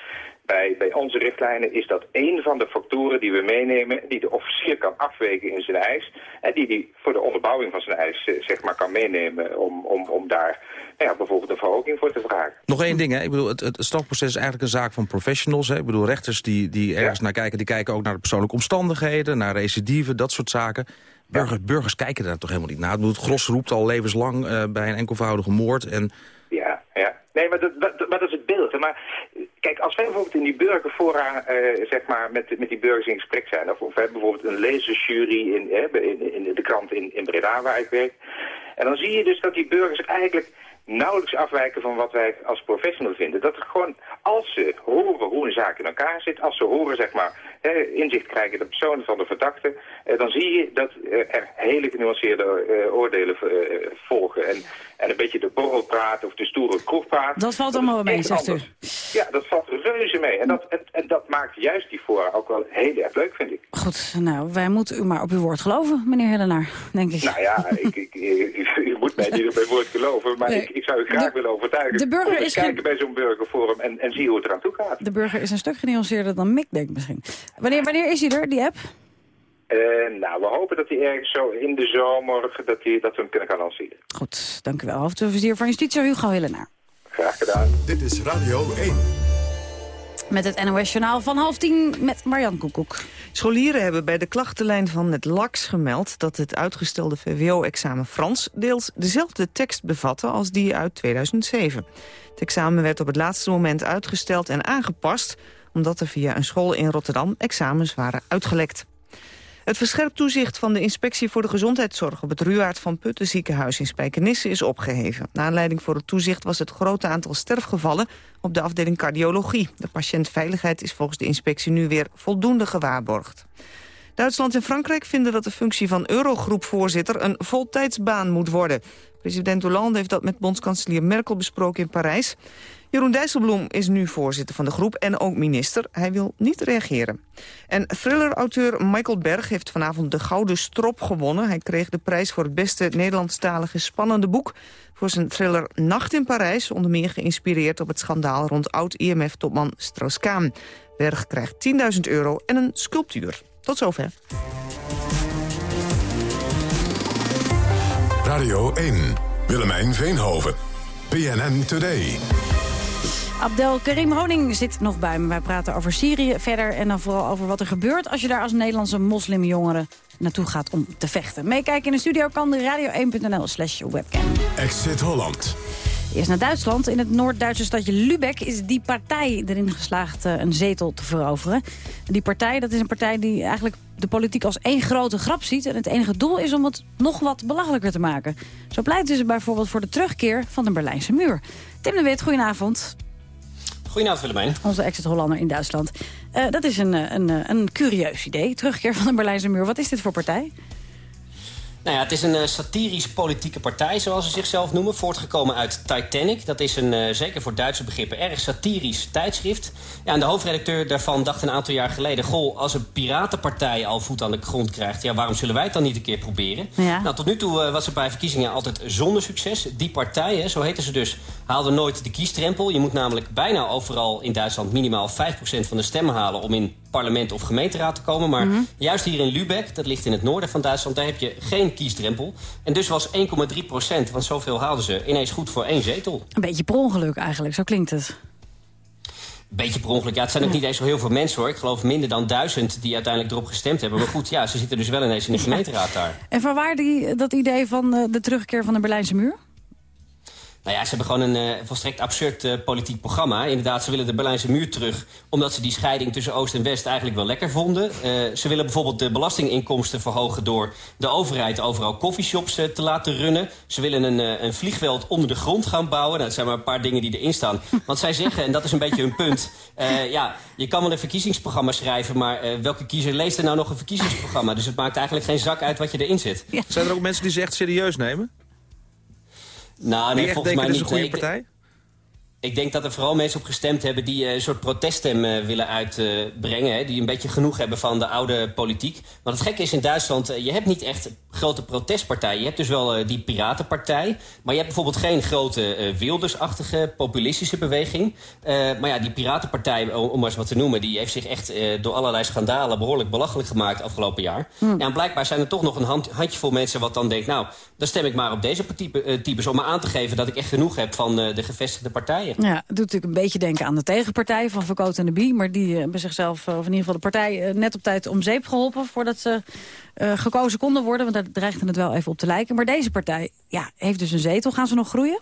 bij, bij onze richtlijnen is dat één van de factoren die we meenemen... die de officier kan afwegen in zijn eis... en die hij voor de onderbouwing van zijn eis eh, zeg maar, kan meenemen... om, om, om daar nou ja, bijvoorbeeld een verhoging voor te vragen. Nog één ding, hè. Ik bedoel, het, het strafproces is eigenlijk een zaak van professionals. Hè. Ik bedoel, rechters die, die ergens naar kijken... die kijken ook naar de persoonlijke omstandigheden... naar recidive, dat soort zaken. Burgers, burgers kijken daar toch helemaal niet naar. Ik bedoel, het gros roept al levenslang uh, bij een enkelvoudige moord... En... Nee, maar dat, maar dat is het beeld. Maar kijk, als wij bijvoorbeeld in die burgerfora, uh, zeg maar, met, met die burgers in gesprek zijn... of, of hebben bijvoorbeeld een lezersjury in, eh, in, in de krant in, in Breda waar ik werk... en dan zie je dus dat die burgers eigenlijk nauwelijks afwijken van wat wij als professional vinden. Dat er gewoon, als ze horen hoe een zaak in elkaar zit, als ze horen, zeg maar, inzicht krijgen in de personen van de verdachte, eh, dan zie je dat er hele genuanceerde eh, oordelen eh, volgen. En, en een beetje de borrelpraat of de stoere kroegpraat. Dat valt allemaal mee, zegt u. Ja, dat valt reuze mee. En dat, en, en, dat maakt juist die fora ook wel heel erg leuk, vind ik. Goed, nou, wij moeten u maar op uw woord geloven, meneer Hellenaar, denk ik. Nou ja, ik, ik, u, moet mij niet op mijn woord geloven, maar ik, ik, zou u graag willen overtuigen. De burger is kijken bij zo'n burgerforum en, en zie hoe het eraan toe gaat. De burger is een stuk genuanceerder dan Mick, denk ik misschien. Wanneer, wanneer is hij er, die app? Uh, nou, we hopen dat hij ergens zo in de zomer, dat, die, dat we hem kunnen gaan lanceren. Goed, dank u wel. Hoofdofficier van Justitie, Hugo Hillenaar. Graag gedaan. Dit is Radio 1. Met het NOS-journaal van half tien met Marjan Koekoek. Scholieren hebben bij de klachtenlijn van het LAX gemeld... dat het uitgestelde VWO-examen Frans deels dezelfde tekst bevatte als die uit 2007. Het examen werd op het laatste moment uitgesteld en aangepast... omdat er via een school in Rotterdam examens waren uitgelekt. Het verscherpt toezicht van de Inspectie voor de Gezondheidszorg... op het Ruwaard van Putten ziekenhuis in Spijkenisse is opgeheven. Na aanleiding voor het toezicht was het grote aantal sterfgevallen... op de afdeling cardiologie. De patiëntveiligheid is volgens de inspectie nu weer voldoende gewaarborgd. Duitsland en Frankrijk vinden dat de functie van Eurogroepvoorzitter... een voltijdsbaan moet worden. President Hollande heeft dat met bondskanselier Merkel besproken in Parijs. Jeroen Dijsselbloem is nu voorzitter van de groep en ook minister. Hij wil niet reageren. En thriller-auteur Michael Berg heeft vanavond de Gouden Strop gewonnen. Hij kreeg de prijs voor het beste Nederlandstalige spannende boek... voor zijn thriller Nacht in Parijs, onder meer geïnspireerd op het schandaal... rond oud-IMF-topman Strauss-Kaan. Berg krijgt 10.000 euro en een sculptuur. Tot zover. Radio 1, Willemijn Veenhoven, PNN Today. Abdel Karim Honing zit nog bij me. Wij praten over Syrië verder en dan vooral over wat er gebeurt... als je daar als Nederlandse moslimjongere naartoe gaat om te vechten. Meekijken in de studio kan de radio1.nl slash webcam. Exit Holland. Eerst naar Duitsland. In het Noord-Duitse stadje Lübeck is die partij erin geslaagd eh, een zetel te veroveren. Die partij dat is een partij die eigenlijk de politiek als één grote grap ziet. En het enige doel is om het nog wat belachelijker te maken. Zo pleiten ze bijvoorbeeld voor de terugkeer van de Berlijnse muur. Tim de Wit, goedenavond. Goedenavond Willemijn. Onze exit-Hollander in Duitsland. Uh, dat is een, een, een curieus idee, terugkeer van de Berlijnse muur. Wat is dit voor partij? Nou ja, het is een uh, satirische politieke partij, zoals ze zichzelf noemen. Voortgekomen uit Titanic. Dat is een, uh, zeker voor Duitse begrippen, erg satirisch tijdschrift. Ja, en de hoofdredacteur daarvan dacht een aantal jaar geleden... goh, als een piratenpartij al voet aan de grond krijgt... ja, waarom zullen wij het dan niet een keer proberen? Ja. Nou, tot nu toe uh, was het bij verkiezingen altijd zonder succes. Die partij, hè, zo heten ze dus, haalde nooit de kiestrempel. Je moet namelijk bijna overal in Duitsland minimaal 5% van de stemmen halen... om in parlement of gemeenteraad te komen. Maar Mhm. juist hier in Lübeck, dat ligt in het noorden van Duitsland... daar heb je geen kiesdrempel. En dus was 1,3 procent, want zoveel haalden ze... ineens goed voor één zetel. Een beetje per ongeluk eigenlijk, zo klinkt het. Beetje per ongeluk. Ja, het zijn ook niet eens zo heel veel mensen hoor. Ik geloof minder dan duizend die uiteindelijk erop gestemd hebben. Maar goed, ja, ze zitten dus wel ineens in de gemeenteraad daar. En van waar die, dat idee van eh, de terugkeer van de Berlijnse muur? Nou ja, ze hebben gewoon een uh, volstrekt absurd uh, politiek programma. Inderdaad, ze willen de Berlijnse muur terug... omdat ze die scheiding tussen Oost en West eigenlijk wel lekker vonden. Uh, ze willen bijvoorbeeld de belastinginkomsten verhogen... door de overheid overal coffeeshops te laten runnen. Ze willen een, een vliegveld onder de grond gaan bouwen. Nou, dat zijn maar een paar dingen die erin staan. Want zij zeggen, en dat is een beetje hun punt... ja, je kan wel een verkiezingsprogramma schrijven... maar welke kiezer leest er nou nog een verkiezingsprogramma? Dus het maakt eigenlijk geen zak uit wat je erin zit. Zijn er ook mensen die ze echt serieus nemen? Nou, nee, Die volgens mij niet. dit is een goede Nee, ik- partij? Ik denk dat er vooral mensen op gestemd hebben die eh, een soort proteststem eh, willen uitbrengen. hè, die een beetje genoeg hebben van de oude politiek. Want het gekke is in Duitsland, eh, je hebt niet echt grote protestpartijen. Je hebt dus wel die Piratenpartij. Maar je hebt bijvoorbeeld geen grote Wildersachtige populistische beweging. Maar ja, die Piratenpartij, om, maar eens wat te noemen... die heeft zich echt door allerlei schandalen behoorlijk belachelijk gemaakt afgelopen jaar. Ja, en blijkbaar zijn er toch nog een hand, handjevol mensen wat dan denkt... nou, dan stem ik maar op deze type, types om me aan te geven... dat ik echt genoeg heb van de gevestigde partijen. Ja, het doet natuurlijk een beetje denken aan de tegenpartij van Verkoot en de Bie. Maar die eh, hebben zichzelf, eh, of in ieder geval de partij, eh, net op tijd om zeep geholpen... voordat ze gekozen konden worden. Want daar dreigde het wel even op te lijken. Maar deze partij ja, heeft dus een zetel. Gaan ze nog groeien?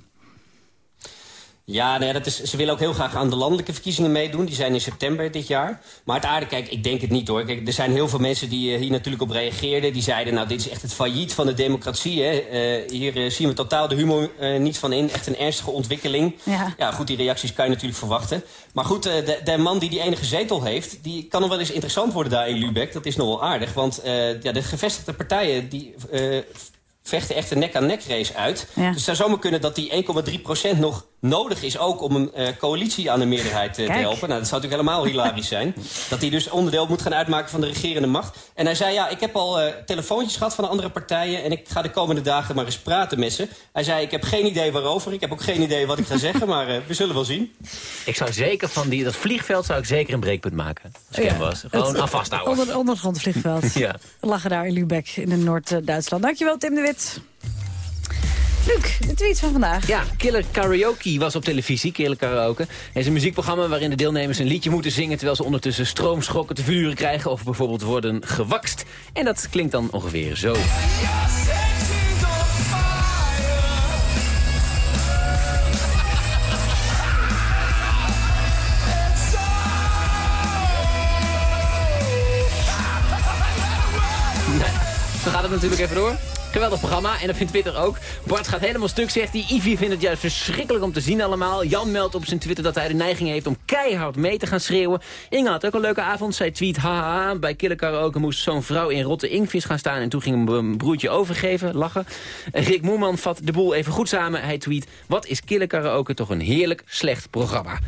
Ja, nee, dat is, ze willen ook heel graag aan de landelijke verkiezingen meedoen. Die zijn in september dit jaar. Maar het aarde, kijk, ik denk het niet hoor. Kijk, er zijn heel veel mensen die eh, hier natuurlijk op reageerden. Die zeiden, nou, dit is echt het failliet van de democratie. Hè. Eh, hier eh, zien we totaal de humor niet van in. Echt een ernstige ontwikkeling. Ja. Ja, goed, die reacties kan je natuurlijk verwachten. Maar goed, de, de man die die enige zetel heeft... die kan nog wel eens interessant worden daar in Lübeck. Dat is nog wel aardig. Want ja, de gevestigde partijen... die vechten echt een nek-aan-nek race uit. Ja. Dus het zou zomaar kunnen dat die 1,3% nog nodig is... ook om een eh, coalitie aan de meerderheid eh, te Kijk. helpen. Nou, dat zou natuurlijk helemaal hilarisch zijn. Dat hij dus onderdeel moet gaan uitmaken van de regerende macht. En hij zei, ja, ik heb al eh, telefoontjes gehad van de andere partijen... en ik ga de komende dagen maar eens praten met ze. Hij zei, ik heb geen idee waarover. Ik heb ook geen idee wat ik ga zeggen, maar eh, we zullen wel zien. Ik zou zeker van die, dat vliegveld zou ik zeker een breekpunt maken. Als ik hem was. Gewoon Het- aan vasthouden. Onder, ondergrond vliegveld. Ja. Lachen daar in Lübeck in Noord-Duitsland. Dankjewel, Tim de Wit. Luc, de tweets van vandaag. Ja, Killer Karaoke was op televisie, Killer Karaoke. Het is een muziekprogramma waarin de deelnemers een liedje moeten zingen... terwijl ze ondertussen stroomschokken te vuren krijgen... of bijvoorbeeld worden gewakst. En dat klinkt dan ongeveer zo. Zo gaat het natuurlijk even door. Geweldig programma en dat vindt Twitter ook. Bart gaat helemaal stuk, zegt hij. Ivy vindt het juist verschrikkelijk om te zien allemaal. Jan meldt op zijn Twitter dat hij de neiging heeft om keihard mee te gaan schreeuwen. Inge had ook een leuke avond. Zij tweet, haha, bij Killer Karaoke moest zo'n vrouw in rotte inkvis gaan staan... en toen ging een broertje overgeven, lachen. En Rick Moerman vat de boel even goed samen. Hij tweet, wat is Killer Karaoke toch een heerlijk slecht programma.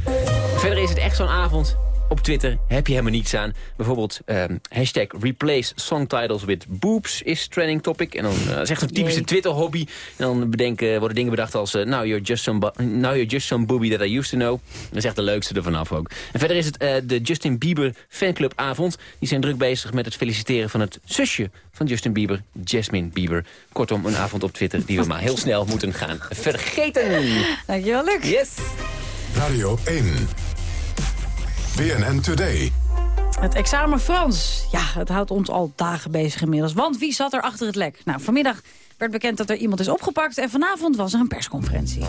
Verder is het echt zo'n avond op Twitter heb je helemaal niets aan. Bijvoorbeeld ehm, hashtag replace songtitles with boobs is trending topic. En dan eh, dat is echt een typische. Twitter hobby. En dan bedenken, worden dingen bedacht als... eh, now, you're just some now you're just some booby that I used to know. Dat is echt de leukste ervan af ook. En verder is het eh, de Justin Bieber fanclub avond. Die zijn druk bezig met het feliciteren van het zusje van Justin Bieber, Jasmine Bieber. Kortom, een avond op Twitter die we maar heel snel moeten gaan vergeten. Dankjewel, Luc. Yes. Radio 1. BNN Today. Het examen Frans. Ja, het houdt ons al dagen bezig inmiddels. Want wie zat er achter het lek? Nou, vanmiddag werd bekend dat er iemand is opgepakt... en vanavond was er een persconferentie.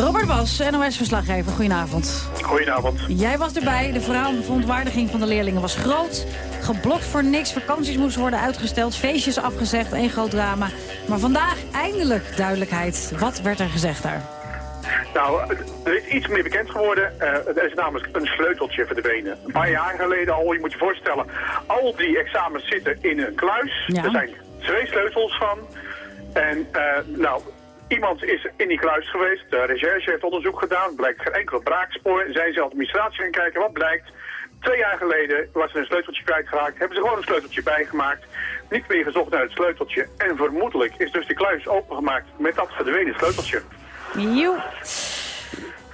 Robert Bas, NOS-verslaggever, goedenavond. Goedenavond. Jij was erbij, de verhaal- verontwaardiging van de leerlingen was groot. Geblokt voor niks, vakanties moesten worden uitgesteld... feestjes afgezegd, één groot drama. Maar vandaag eindelijk duidelijkheid. Wat werd er gezegd daar? Nou, er is iets meer bekend geworden. Eh, er is namelijk een sleuteltje verdwenen. Een paar jaar geleden al, je moet je voorstellen, al die examens zitten in een kluis. Ja. Er zijn twee sleutels van. En eh, nou, iemand is in die kluis geweest. De recherche heeft onderzoek gedaan. Blijkt geen enkel braakspoor. Zijn ze administratie gaan kijken. Wat blijkt? Twee jaar geleden was er een sleuteltje kwijtgeraakt. Hebben ze gewoon een sleuteltje bijgemaakt. Niet meer gezocht naar het sleuteltje. En vermoedelijk is dus de kluis opengemaakt met dat verdwenen sleuteltje. Joe.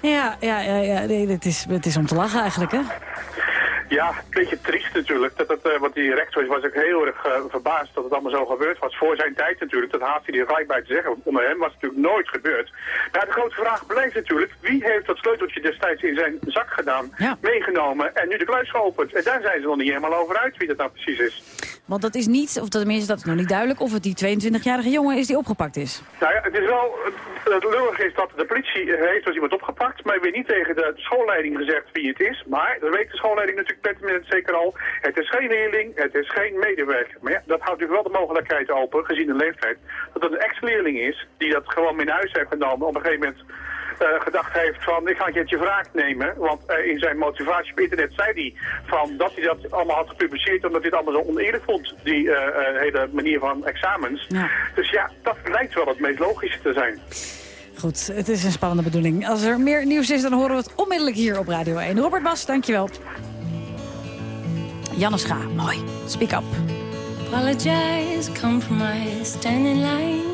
Ja, ja, ja, ja. Nee, het, is, het is om te lachen eigenlijk, hè? Ja, een beetje triest natuurlijk. Dat het, eh, want die rector was ook heel erg eh, verbaasd dat het allemaal zo gebeurd was. Voor zijn tijd natuurlijk, dat haast hij er gelijk bij te zeggen. Want onder hem was het natuurlijk nooit gebeurd. Maar de grote vraag blijft natuurlijk, wie heeft dat sleuteltje destijds in zijn zak gedaan, meegenomen en nu de kluis geopend? En daar zijn ze nog niet helemaal over uit wie dat nou precies is. Want dat is niet, of tenminste dat is nog niet duidelijk... of het die 22-jarige jongen is die opgepakt is. Nou ja, het is wel, het lullige is dat de politie heeft dus iemand opgepakt, maar weer niet tegen de schoolleiding gezegd wie het is. Maar dat weet de schoolleiding natuurlijk pertinent zeker al. Het is geen leerling, het is geen medewerker. Maar ja, dat houdt natuurlijk wel de mogelijkheid open, gezien de leeftijd, dat het een ex-leerling is die dat gewoon naar huis heeft genomen. Op een gegeven moment gedacht heeft van ik ga een keertje wraak nemen. Want eh, in zijn motivatie op internet zei hij van dat hij dat allemaal had gepubliceerd omdat hij het allemaal zo oneerlijk vond, die eh, eh, hele manier van examens. Dus ja, dat lijkt wel het meest logische te zijn. Goed, het is een spannende bedoeling. Als er meer nieuws is, dan horen we het onmiddellijk hier op Radio 1. Robert Bas, dankjewel. Janne Scha, mooi. Speak up. Apologize, compromise, stand in line,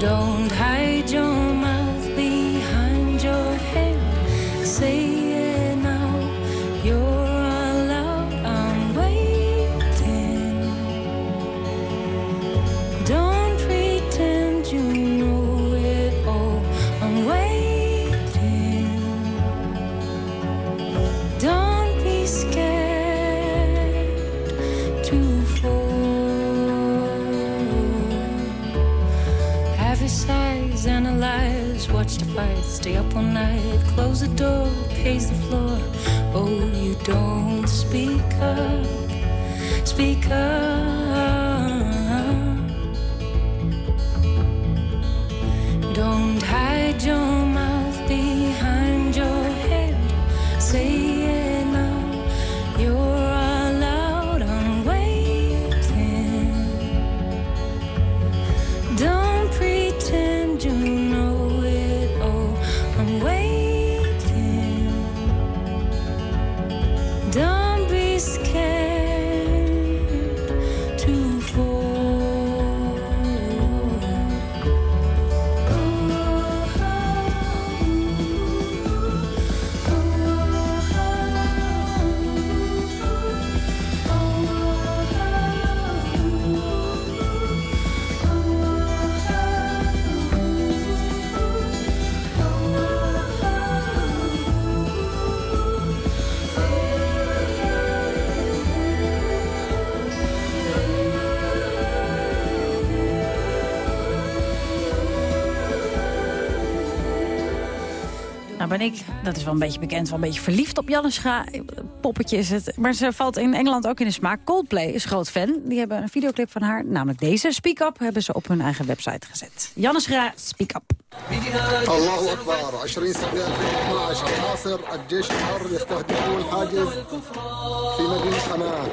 Don't hide your mouth behind your head. Say stay up all night, close the door, pace the floor. Oh, you don't speak up, speak up. Nou ben ik, dat is wel een beetje bekend, wel een beetje verliefd op Janne Scha. Poppetje is het. Maar ze valt in Engeland ook in de smaak. Coldplay is groot fan. Die hebben een videoclip van haar, namelijk deze. Speak Up hebben ze op hun eigen website gezet. Janne Scha, Speak Up. الله اكبر 20 7 2012 عناصر الجيش الحر يستهدفون حاجز في مدينه حماه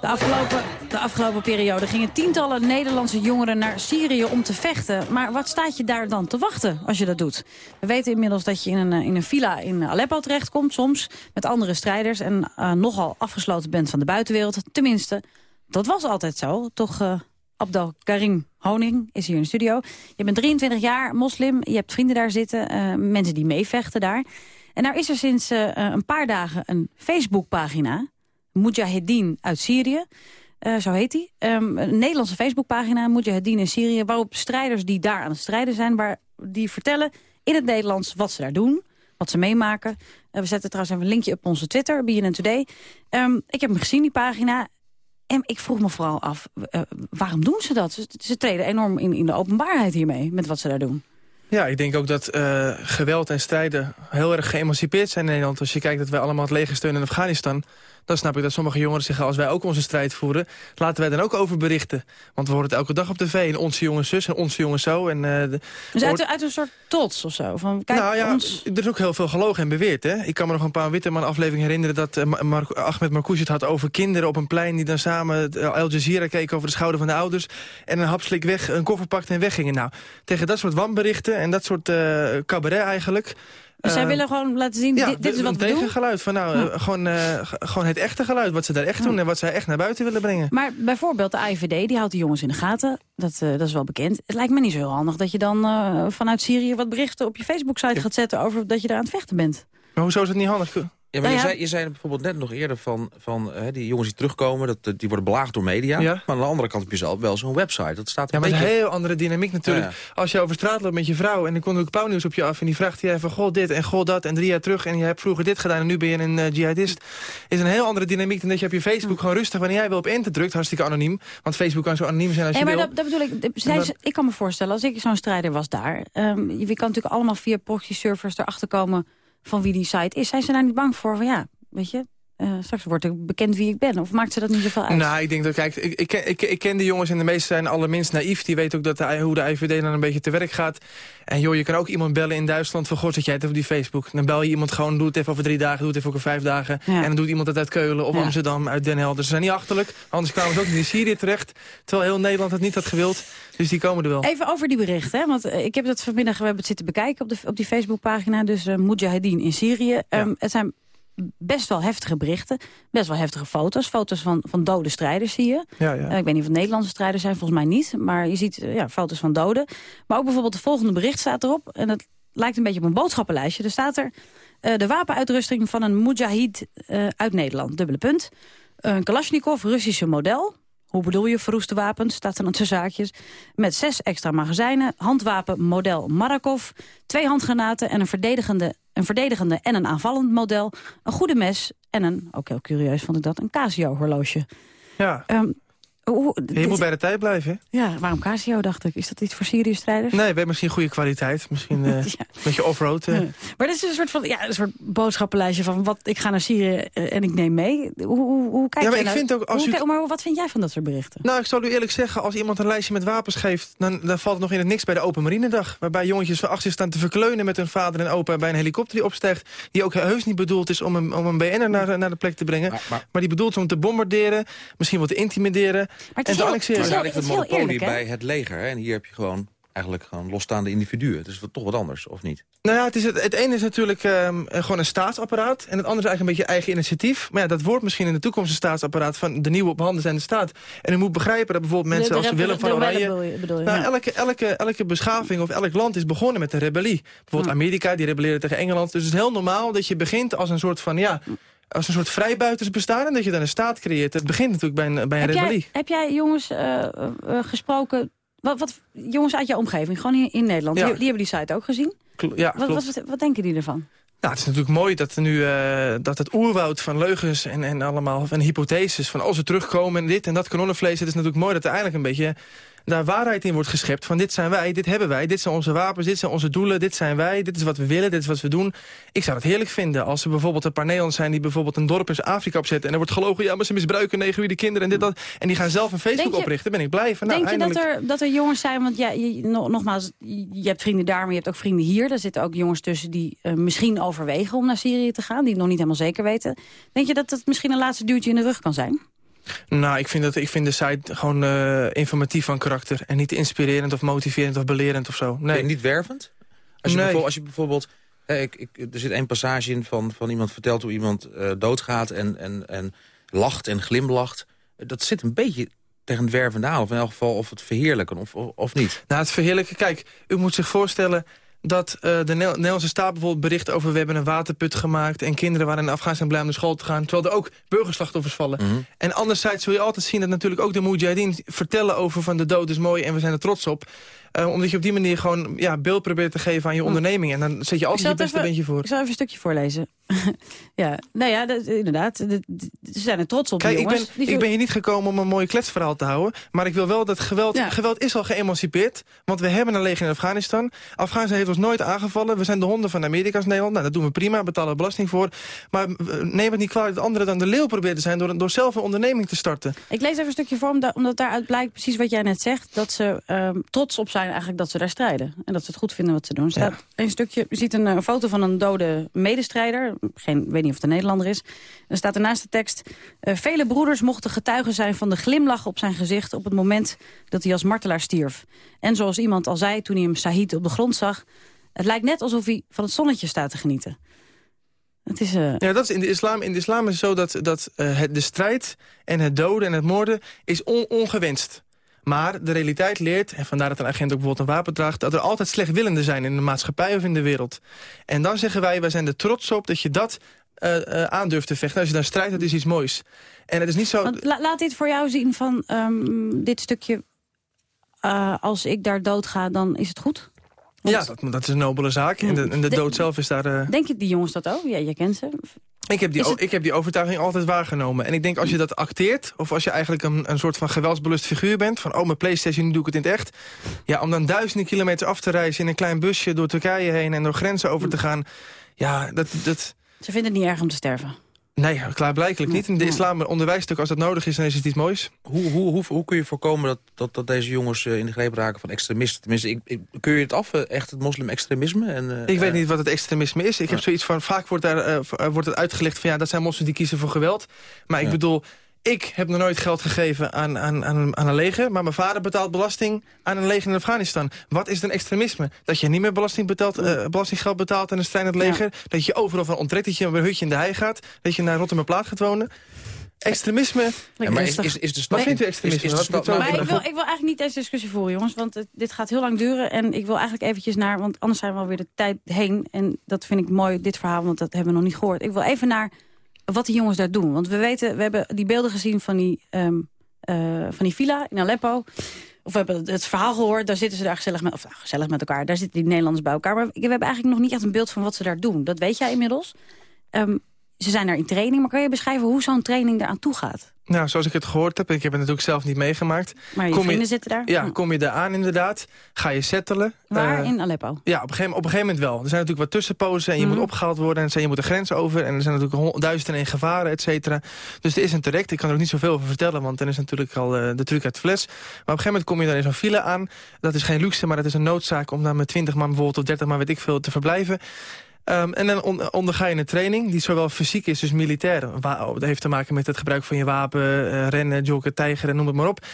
de afgelopen, de afgelopen periode gingen tientallen Nederlandse jongeren naar Syrië om te vechten. Maar wat staat je daar dan te wachten als je dat doet? We weten inmiddels dat je in een, eh, in een villa in Aleppo terechtkomt, soms met andere strijders. En eh, nogal afgesloten bent van de buitenwereld. Tenminste, dat was altijd zo. Toch, uh, Abdel Karim Honing is hier in de studio. Je bent 23 jaar, moslim, je hebt vrienden daar zitten, mensen die meevechten daar. En nou is er sinds een paar dagen een Facebookpagina... Mujahedin uit Syrië. Uh, zo heet hij. Um, een Nederlandse Facebookpagina, Mujahedin in Syrië... waarop strijders die daar aan het strijden zijn... Waar, die vertellen in het Nederlands wat ze daar doen, wat ze meemaken. Uh, we zetten trouwens even een linkje op onze Twitter, BNN Today. Um, ik heb hem gezien, die pagina. En ik vroeg me vooral af, uh, waarom doen ze dat? Ze, treden enorm in, in de openbaarheid hiermee, met wat ze daar doen. Ja, ik denk ook dat geweld en strijden heel erg geëmancipeerd zijn in Nederland. Als je kijkt dat wij allemaal het leger steunen in Afghanistan... dan snap ik dat sommige jongeren zeggen, als wij ook onze strijd voeren... laten wij dan ook over berichten. Want we horen het elke dag op tv. En onze jongens zus en onze jongens zo. En, uh, de, dus uit, uit, een soort trots of zo? Van, kijk, nou ja, ons... er is ook heel veel gelogen en beweerd. Hè? Ik kan me nog een paar Witteman afleveringen herinneren... dat uh, Mar Ahmed Marcouch het had over kinderen op een plein... die dan samen Al Jazeera keken over de schouder van de ouders... en een hapslik weg, een koffer pakten en weggingen. Nou, tegen dat soort wanberichten en dat soort uh, cabaret eigenlijk... Dus zij uh, willen gewoon laten zien, ja, dit, dit is wat we doen? tegengeluid van nou, ja. gewoon, uh, gewoon het echte geluid, wat ze daar echt doen... en wat zij echt naar buiten willen brengen. Maar bijvoorbeeld de AIVD, die houdt de jongens in de gaten. Dat, uh, dat is wel bekend. Het lijkt me niet zo heel handig dat je dan vanuit Syrië... wat berichten op je Facebook-site gaat zetten over dat je daar aan het vechten bent. Maar hoezo is het niet handig? Ja, maar Nou je, zei, je zei bijvoorbeeld net nog eerder van, van hè, die jongens die terugkomen... Dat, dat- die worden belaagd door media. Ja. Maar aan de andere kant heb je zelf wel zo'n website. Dat staat Ja, een maar beetje... een heel andere dynamiek natuurlijk. Ja, Als je over straat loopt met je vrouw en er komt ook pauwnieuws op je af... en die vraagt jij van goh dit en goh dat en drie jaar terug... en je hebt vroeger dit gedaan en nu ben je een eh, jihadist... is een heel andere dynamiek dan dat je op je Facebook gewoon rustig... wanneer jij wil op enter drukt, hartstikke anoniem. Want Facebook kan zo anoniem zijn als je maar wil. dat, dat bedoel ik. Zij- dan- Ik kan me voorstellen, als ik zo'n strijder was daar... ehm, je kan natuurlijk allemaal via proxy-servers erachter komen... van wie die site is. Zijn ze daar niet bang voor? Van ja, weet je, eh, straks wordt er bekend wie ik ben. Of maakt ze dat niet zoveel uit? Nou, ik denk dat, kijk, ik, ik, ken- ik, ik ken de jongens en de meesten zijn allerminst naïef. Die weten ook dat de, hoe de IVD dan een beetje te werk gaat. En joh, je kan ook iemand bellen in Duitsland van, god, zet jij het op die Facebook? Dan bel je iemand gewoon, doe het even over drie dagen, doe het even over vijf dagen. Ja. En dan doet iemand het uit Keulen of Ja. Amsterdam, uit Den Helder. Ze zijn niet achterlijk, anders kwamen ze ook niet in Syrië terecht. Terwijl heel Nederland het niet had gewild. Dus die komen er wel. Even over die berichten, hè? want eh, ik heb dat vanmiddag we hebben het zitten bekijken op, de, op die Facebookpagina. Dus Mujahideen in Syrië. Ehm, het zijn best wel heftige berichten, best wel heftige foto's. Foto's van, van dode strijders zie je. Ja, ja. Eh, ik weet niet of het Nederlandse strijders zijn, volgens mij niet. Maar je ziet eh, ja, foto's van doden. Maar ook bijvoorbeeld het volgende bericht staat erop. En dat lijkt een beetje op een boodschappenlijstje. Er staat er eh, de wapenuitrusting van een mujahid uit Nederland. Dubbele punt. Een Kalashnikov, Russische model. Hoe bedoel je, verroeste wapens, staat er tussen zaakjes. Met zes extra magazijnen, handwapen model Marakov... twee handgranaten en een verdedigende, een verdedigende en een aanvallend model... een goede mes en een, ook heel curieus vond ik dat, een Casio-horloge. Ja. Ehm, hoe, Je dit- moet bij de tijd blijven. hè? ja, waarom Casio, dacht ik? Is dat iets voor Syrië-strijders? Nee, we hebben misschien goede kwaliteit. Misschien eh, een beetje off-road. eh. Maar dit is een soort van ja, een soort boodschappenlijstje van wat ik ga naar Syrië eh, en ik neem mee. Hoe, hoe, hoe kijk Ja, maar jij ik naar- vind ook als hoe u- kijk- maar wat vind jij van dat soort berichten? Nou, ik zal u eerlijk zeggen, als iemand een lijstje met wapens geeft... dan, dan valt het nog in het niks bij de Open Marinedag. Waarbij jongetjes van achter staan te verkleunen met hun vader en opa... bij een helikopter die opstijgt, die ook heus niet bedoeld is... om een, om een BN'er naar, naar de plek te brengen. Maar, die bedoeld is om te bombarderen, misschien wat te intimideren... het en is te heel-. Maar het het is monopolie eerlijk, bij het leger. Hè? En hier heb je gewoon eigenlijk gewoon losstaande individuen. Dus wat, toch wat anders, of niet? Nou ja, het, is het, het ene is natuurlijk ehm, eh, gewoon een staatsapparaat. En het andere is eigenlijk een beetje eigen initiatief. Maar ja, dat wordt misschien in de toekomst een staatsapparaat... van de nieuwe op handen zijnde staat. En u moet begrijpen dat bijvoorbeeld mensen De- de als Willem van de Oranje... nou, ja. elke, elke, elke beschaving of elk land is begonnen met een rebellie. Bijvoorbeeld Amerika, die rebelleren tegen Engeland. Dus het is heel normaal dat je begint als een soort van... ja, als een soort vrijbuitersbestaan en dat je dan een staat creëert. Het begint natuurlijk bij een, bij een Heb rebellie. jij, heb jij jongens eh, eh, eh, gesproken, wat, wat, jongens uit jouw omgeving, gewoon in, in Nederland, Ja. die, die hebben die site ook gezien? Ja, wat, klopt. wat, wat denken die ervan? Nou, het is natuurlijk mooi dat er nu dat het oerwoud van leugens en, en allemaal van hypotheses, van als ze terugkomen en dit en dat kanonnenvlees, het is natuurlijk mooi dat er eigenlijk een beetje daar waarheid in wordt geschept. Van dit zijn wij, dit hebben wij, dit zijn onze wapens, dit zijn onze doelen, dit zijn wij, dit is wat we willen, dit is wat we doen. Ik zou het heerlijk vinden als er bijvoorbeeld een paar Nederlanders zijn die bijvoorbeeld een dorp in Afrika opzetten en er wordt gelogen, ja, maar ze misbruiken negen de kinderen en dit dat. En die gaan zelf een Facebook je- oprichten, ben ik blij van. Nou, Denk je dat eindelijk- er, dat er jongens zijn, want ja, je, no- nogmaals, je hebt vrienden daar, maar je hebt ook vrienden hier. Daar zitten ook jongens tussen die eh, misschien overwegen om naar Syrië te gaan, die het nog niet helemaal zeker weten. Denk je dat het misschien een laatste duwtje in de rug kan zijn? Nou, ik vind, dat, ik vind de site gewoon eh, informatief van karakter. En niet inspirerend of motiverend of belerend of zo. Nee. Niet wervend? Als je, Nee. bijvoorbeeld, als je bijvoorbeeld... ik, ik, er zit één passage in van, van iemand vertelt hoe iemand eh, doodgaat... En, en, en lacht en glimlacht. Dat zit een beetje tegen het wervende aan. Of in elk geval of het verheerlijken of, of, of niet. Nou, het verheerlijken. Kijk, u moet zich voorstellen dat eh, de Nederl- Nederlandse staat bijvoorbeeld bericht over... we hebben een waterput gemaakt en kinderen waren in Afghanistan blij om naar school te gaan... terwijl er ook burgerslachtoffers vallen. Mhm. En anderzijds zul je altijd zien dat natuurlijk ook de Mujahideen vertellen over van de dood is mooi en we zijn er trots op. Eh, omdat je op die manier gewoon ja, beeld probeert te geven aan je onderneming. En dan zet je altijd je het beste even- beentje voor. Ik zal even een stukje voorlezen. ja, nou ja, dat- inderdaad. de- de- Ze zijn er trots op, Kijk, die ik ben, jongens. Die ik ben hier niet gekomen om een mooi kletsverhaal te houden. Maar ik wil wel dat geweld... Ja. Geweld is al geëmancipeerd. Want we hebben een leger in Afghanistan. Afghanistan heeft ons nooit aangevallen. We zijn de honden van Amerika als Nederland. Nou, dat doen we prima. Betalen we belasting voor. Maar eh, neem het niet kwalijk dat anderen dan de leeuw proberen te zijn... door, door zelf een onderneming te starten. Ik lees even een stukje voor, omdat, omdat daaruit blijkt precies wat jij net zegt. Dat ze ehm, trots op zijn eigenlijk dat ze daar strijden. En dat ze het goed vinden wat ze doen. Staat een stukje, je ziet een eh, foto van een dode medestrijder. Geen, weet niet of het een Nederlander is. Er staat ernaast de tekst... eh, vele broeders mochten getuigen zijn van de glimlach op zijn gezicht... op het moment dat hij als martelaar stierf. En zoals iemand al zei toen hij hem Sahid op de grond zag... het lijkt net alsof hij van het zonnetje staat te genieten. Het is... eh, Ja, dat is in de islam. In de islam is het zo dat, dat het, de strijd en het doden en het moorden is on- ongewenst. Maar de realiteit leert, en vandaar dat een agent ook bijvoorbeeld een wapen draagt... dat er altijd slechtwillenden zijn in de maatschappij of in de wereld. En dan zeggen wij, wij zijn er trots op dat je dat eh, eh, aan durft te vechten. Als je dan strijdt, dat is iets moois. En het is niet zo... Laat dit voor jou zien van ehm, dit stukje... eh, als ik daar dood ga, dan is het goed? Ja, dat, dat is een nobele zaak. En de, en de De- dood zelf is daar... eh, Denk je die jongens dat ook? Ja, je kent ze. Ik heb, die, het- ik heb die overtuiging altijd waargenomen. En ik denk als je dat acteert, of als je eigenlijk een, een soort van geweldsbelust figuur bent... van oh, mijn Playstation, nu doe ik het in het echt. Ja, om dan duizenden kilometers af te reizen in een klein busje... door Turkije heen en door grenzen over te gaan... ja, dat... dat Ze vinden het niet erg om te sterven. Nee, klaarblijkelijk niet. In de islam onderwijst ook als dat nodig is, dan is het iets moois. Hoe, hoe, hoe, hoe kun je voorkomen dat, dat, dat deze jongens eh, in de greep raken van extremisten? Tenminste, ik, ik- kun je het af, eh, echt het moslim-extremisme? En, eh, Ik weet niet wat het extremisme is. Ik heb zoiets van, vaak wordt, daar, wordt het uitgelegd van... ja, dat zijn moslims die kiezen voor geweld. Maar ik Ja. bedoel, ik heb nog nooit geld gegeven aan, aan, aan, een, aan een leger... maar mijn vader betaalt belasting aan een leger in Afghanistan. Wat is dan extremisme? Dat je niet meer belasting betaalt, eh, belastinggeld betaalt aan een strijdend leger? Dat je overal van onttrekt, dat je een hutje in de hei gaat... dat je naar Rotterdam-Plaat gaat wonen? Extremisme? Ja, maar is, is, is de. Wat vindt u extremisme? Is, is de ik Maar ik wil, ik wil eigenlijk niet deze discussie voeren, jongens. Want het- dit gaat heel lang duren. En ik wil eigenlijk eventjes naar... Want anders zijn we alweer de tijd heen. En dat vind ik mooi, dit verhaal, want dat hebben we nog niet gehoord. Ik wil even naar wat die jongens daar doen. Want we weten, we hebben die beelden gezien van die, ehm, eh, van die villa in Aleppo. Of we hebben het- verhaal gehoord, daar zitten ze daar gezellig met, of, nou, gezellig met elkaar. Daar zitten die Nederlanders bij elkaar. Maar we hebben eigenlijk nog niet echt een beeld van wat ze daar doen. Dat weet jij inmiddels. Ehm, ze zijn er in training, maar kan je beschrijven hoe zo'n training eraan toe gaat? Nou, zoals ik het gehoord heb, ik heb het natuurlijk zelf niet meegemaakt. Maar je Kom vrienden zitten daar? Ja, kom je daar aan inderdaad. Ga je settelen. Waar? Eh, in Aleppo? Ja, op een, gegeven, op een gegeven moment wel. Er zijn natuurlijk wat tussenpozen en je Mhm. moet opgehaald worden... en je moet de grens over en er zijn natuurlijk duizenden en gevaren, et cetera. Dus er is een traject. Ik kan er ook niet zoveel over vertellen, want dan is natuurlijk al eh, de truc uit de fles. Maar op een gegeven moment kom je dan in zo'n file aan. Dat is geen luxe, maar dat is een noodzaak om daar met 20 man bijvoorbeeld... of 30 man, weet ik veel, te verblijven. Ehm, en dan on- onderga je een training die zowel fysiek is, dus militair. Wa- Dat heeft te maken met het gebruik van je wapen, eh, rennen, joggen, tijgeren, noem het maar op.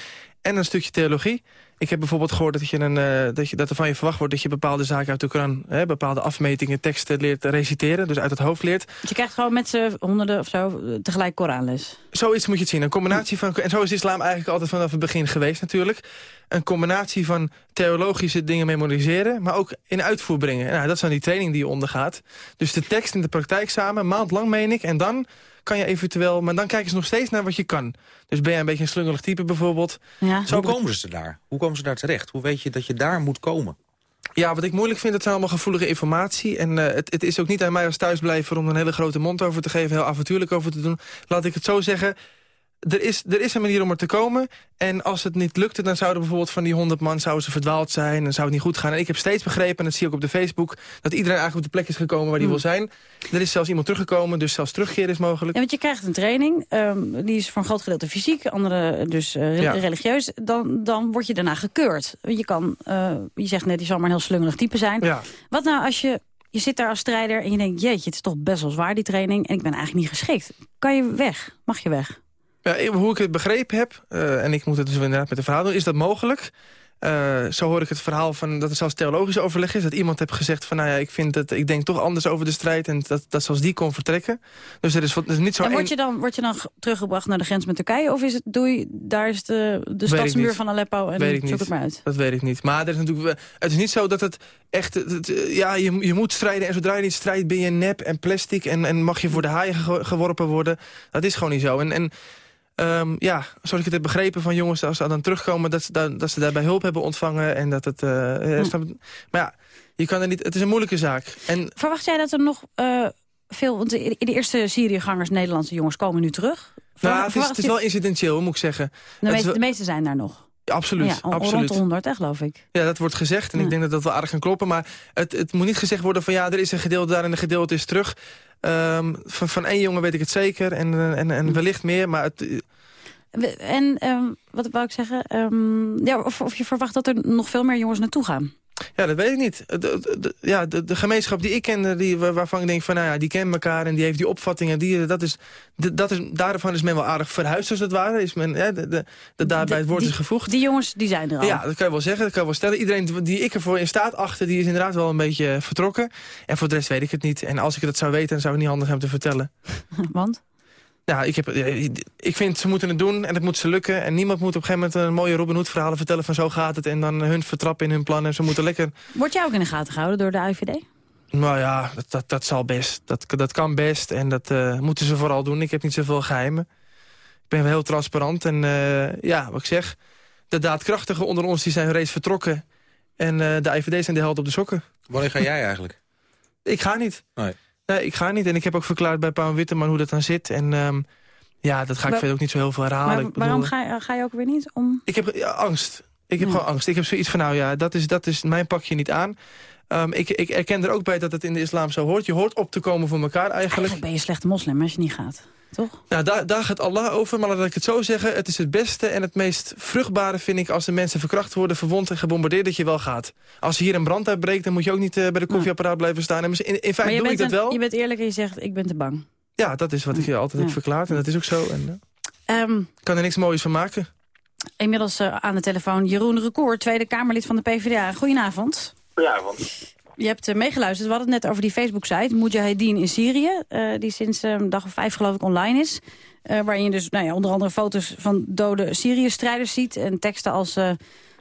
En een stukje theologie. Ik heb bijvoorbeeld gehoord dat, je een, eh, dat, je, dat er van je verwacht wordt... dat je bepaalde zaken uit de Koran, hè, bepaalde afmetingen, teksten leert reciteren. Dus uit het hoofd leert. Je krijgt gewoon met z'n honderden of zo tegelijk Koranles. Zoiets moet je het zien. Een combinatie van... En zo is islam eigenlijk altijd vanaf het begin geweest natuurlijk. Een combinatie van theologische dingen memoriseren... maar ook in uitvoer brengen. Nou, dat is dan die training die je ondergaat. Dus de tekst en de praktijk samen, maand lang meen ik. En dan kan je eventueel... Maar dan kijken ze nog steeds naar wat je kan. Dus ben je een beetje een slungelig type bijvoorbeeld... Ja. Hoe komen ze daar? Hoe komen ze daar terecht? Hoe weet je dat je daar moet komen? Ja, wat ik moeilijk vind, dat zijn allemaal gevoelige informatie. En eh, het, het is ook niet aan mij als thuisblijver om er een hele grote mond over te geven... heel avontuurlijk over te doen. Laat ik het zo zeggen, er is, er is een manier om er te komen. En als het niet lukte, dan zouden bijvoorbeeld van die 100 man... zouden ze verdwaald zijn en zou het niet goed gaan. En ik heb steeds begrepen, en dat zie je ook op de Facebook... dat iedereen eigenlijk op de plek is gekomen waar hij wil zijn. Er is zelfs iemand teruggekomen, dus zelfs terugkeren is mogelijk. Ja, want je krijgt een training, ehm, die is voor een groot gedeelte fysiek, andere dus eh, Ja. religieus. Dan, dan word je daarna gekeurd. Je, kan, eh, je zegt net, je zal maar een heel slungelig type zijn. Ja. Wat nou als je, je zit daar als strijder en je denkt, jeetje, het is toch best wel zwaar die training. En ik ben eigenlijk niet geschikt. Kan je weg? Mag je weg? Ja, hoe ik het begrepen heb, eh, en ik moet het dus inderdaad met de verhaal doen... is dat mogelijk. Eh, zo hoor ik het verhaal van dat er zelfs theologisch overleg is. Dat iemand heeft gezegd van, nou ja, ik, vind het, ik denk toch anders over de strijd... en dat, dat zelfs die kon vertrekken. Dus er is, wat- niet zo en word je, dan, word je dan ge- teruggebracht naar de grens met Turkije? Of is het, doe je, daar is de, de stadsmuur van Aleppo en Weet ik zoek het maar uit? Dat weet ik niet. Maar er is natuurlijk, het is niet zo dat het echt... het- ja, je, je moet strijden en zodra je niet strijdt ben je nep en plastic... en, en mag je voor de haaien ge- geworpen worden. Dat is gewoon niet zo. En, en ehm, ja, zoals ik het heb begrepen van jongens... als ze dan terugkomen, dat ze, daar- dat ze daarbij hulp hebben ontvangen... en dat het... eh, je? maar ja, je kan er niet, het is een moeilijke zaak. En Verwacht jij dat er nog eh, veel... Want de, de eerste Syriëgangers, Nederlandse jongens, komen nu terug? nou, Verwacht- het, is, het is wel incidentieel, moet ik zeggen. De, meeste, de meeste zijn daar nog. Absoluut, Ja, rond absoluut. de 100, hè, geloof ik. Ja, dat wordt gezegd en ik denk dat dat wel aardig kan kloppen. Maar het, het moet niet gezegd worden van ja, er is een gedeelte daar en een gedeelte is terug. Ehm, van, van één jongen weet ik het zeker en, eh, en, en wellicht meer. Maar het, We- En ehm, wat wou ik zeggen? Ehm, ja, of, of je verwacht dat er nog veel meer jongens naartoe gaan? Ja, dat weet ik niet. De, ja, de, de gemeenschap die ik ken, die, waar- waarvan ik denk van nou ja, die kennen elkaar en die heeft die opvattingen. Die, dat is, dat is, daarvan is men wel aardig verhuisd als het ware. Is men, ja, de, daarbij het woord die, is gevoegd. Die jongens, die zijn er al. Ja, dat kan je wel zeggen, dat kan je wel stellen. Iedereen die ik ervoor in staat achter, die is inderdaad wel een beetje vertrokken. En voor de rest weet ik het niet. En als ik het zou weten, dan zou ik het niet handig hebben te vertellen. Want? Ja, ik, heb, ik vind ze moeten het doen en het moet ze lukken. En niemand moet op een gegeven moment een mooie Robin Hood verhalen vertellen van zo gaat het. En dan hun vertrappen in hun plan en ze moeten lekker... Word jij ook in de gaten gehouden door de AIVD? Nou ja, dat, dat, dat zal best. Dat, dat kan best en dat eh, moeten ze vooral doen. Ik heb niet zoveel geheimen. Ik ben wel heel transparant en eh, ja, wat ik zeg... de daadkrachtigen onder ons die zijn reeds vertrokken... en eh, de IVD zijn de held op de sokken. Wanneer ga jij eigenlijk? Ik ga niet. Nee. Nee, ik ga niet. En ik heb ook verklaard bij Paul Witteman hoe dat dan zit. En ehm, ja, dat ga ik verder ook niet zo heel veel herhalen. Maar waarom ga je, ga je ook weer niet om... Ik heb ja, angst. Ik heb gewoon angst. Ik heb zoiets van, nou ja, dat is, dat is mijn pakje niet aan. Ehm, ik, ik erken er ook bij dat het in de islam zo hoort. Je hoort op te komen voor elkaar eigenlijk. Eigenlijk ben je een slechte moslim als je niet gaat. Toch? Nou, daar, daar gaat Allah over, maar laat ik het zo zeggen. Het is het beste en het meest vruchtbare, vind ik... als de mensen verkracht worden, verwond en gebombardeerd, dat je wel gaat. Als hier een brand uitbreekt, dan moet je ook niet eh, bij de koffieapparaat blijven staan. En in, in feite je doe ik bent, dat een- wel. je bent eerlijk en je zegt, ik ben te bang. Ja, dat is wat ik je altijd heb Ja. verklaard. En dat is ook zo. En eh, Ehm, ik kan er niks moois van maken. inmiddels eh, aan de telefoon Jeroen Recour, Tweede Kamerlid van de PvdA. Goedenavond. Goedenavond. Je hebt eh, meegeluisterd. We hadden het net over die Facebook-site, Mujahedin in Syrië... eh, die sinds eh, een dag of vijf geloof ik online is. Waarin je dus nou ja, onder andere foto's van dode Syrië-strijders ziet... en teksten als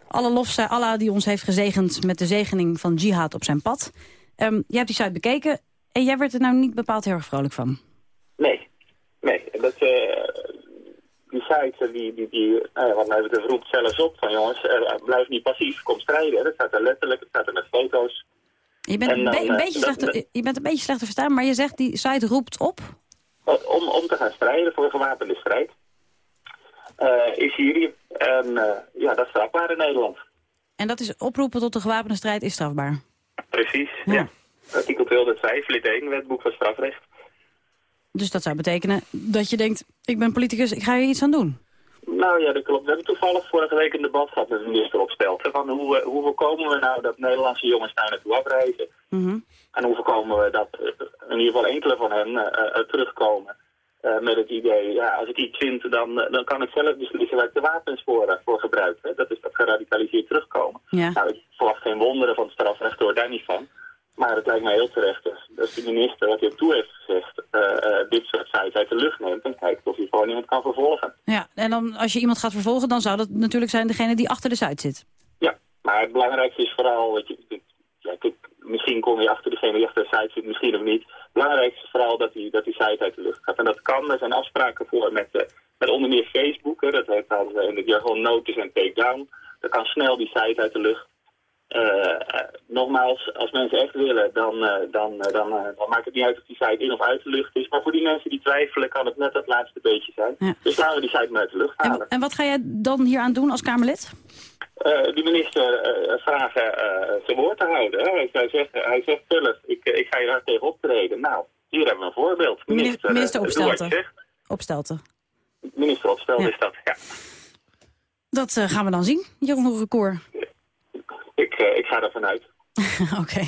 alle lof zij Allah die ons heeft gezegend... met de zegening van jihad op zijn pad. Ehm jij hebt die site bekeken en jij werd er nou niet bepaald heel erg vrolijk van. Nee, nee. Dat, die site, die, die, die ja, wat mij betreft roept zelfs op van jongens, blijf niet passief, kom strijden. Dat staat er letterlijk, het staat er met foto's. Je bent, En een, dan, be- een eh, beetje slecht, te- je bent een beetje slecht te verstaan, maar je zegt die site roept op. Om, om te gaan strijden voor gewapende strijd eh, in Syrië. En eh, ja, dat is strafbaar in Nederland. En dat is oproepen tot de gewapende strijd is strafbaar. Precies, ja. Artikel 205, lid 1, wetboek van strafrecht. Dus dat zou betekenen dat je denkt, ik ben politicus, ik ga hier iets aan doen. Nou ja, dat klopt. We hebben toevallig vorige week een debat gehad met de minister Opstelten. Van hoe, eh, hoe voorkomen we nou dat Nederlandse jongens daar naartoe afreizen? Mhm. En hoe voorkomen we dat eh, in ieder geval enkele van hen eh, terugkomen met het idee, ja, als ik iets vind, dan, dan kan ik zelf beslissen waar ik de wapens voor, voor gebruik. Hè? Dat is dat geradicaliseerd terugkomen. Ja. Nou, ik verwacht geen wonderen van het strafrecht, hoor daar niet van. Maar het lijkt mij heel terecht dat- dat de minister, wat hij op toe heeft gezegd, eh, eh, dit soort sites uit de lucht neemt en kijkt of hij gewoon iemand kan vervolgen. Ja, en dan als je iemand gaat vervolgen, dan zou dat natuurlijk zijn degene die achter de site zit. Ja, maar het belangrijkste is vooral, weet je, dit- ja, kijk, misschien kom je achter degene die achter de site zit, misschien of niet. Het belangrijkste is vooral dat die, dat die site uit de lucht gaat. En dat kan, er zijn afspraken voor met, eh, met onder meer Facebook, hè, dat heet dan in het jargon notice en takedown. Dan kan snel die site uit de lucht. Eh, eh, nogmaals, als mensen echt willen, dan, eh, dan, dan, dan maakt het niet uit of die site in of uit de lucht is. Maar voor die mensen die twijfelen, kan het net dat laatste beetje zijn. Dus laten we die site maar uit de lucht halen. En wat ga jij dan hier aan doen als Kamerlid? Eh, die minister eh, vragen eh, zijn woord te houden. Hè? Hij, zegt, hij zegt zelf, ik, ik ga je daar tegen optreden. Nou, hier hebben we een voorbeeld. Minister, minister Opstelten. Opstelten. Minister Opstelten Ja. is dat, ja. Dat gaan we dan zien, Jeroen Recour. Ik, eh, ik ga ervan uit. Oké,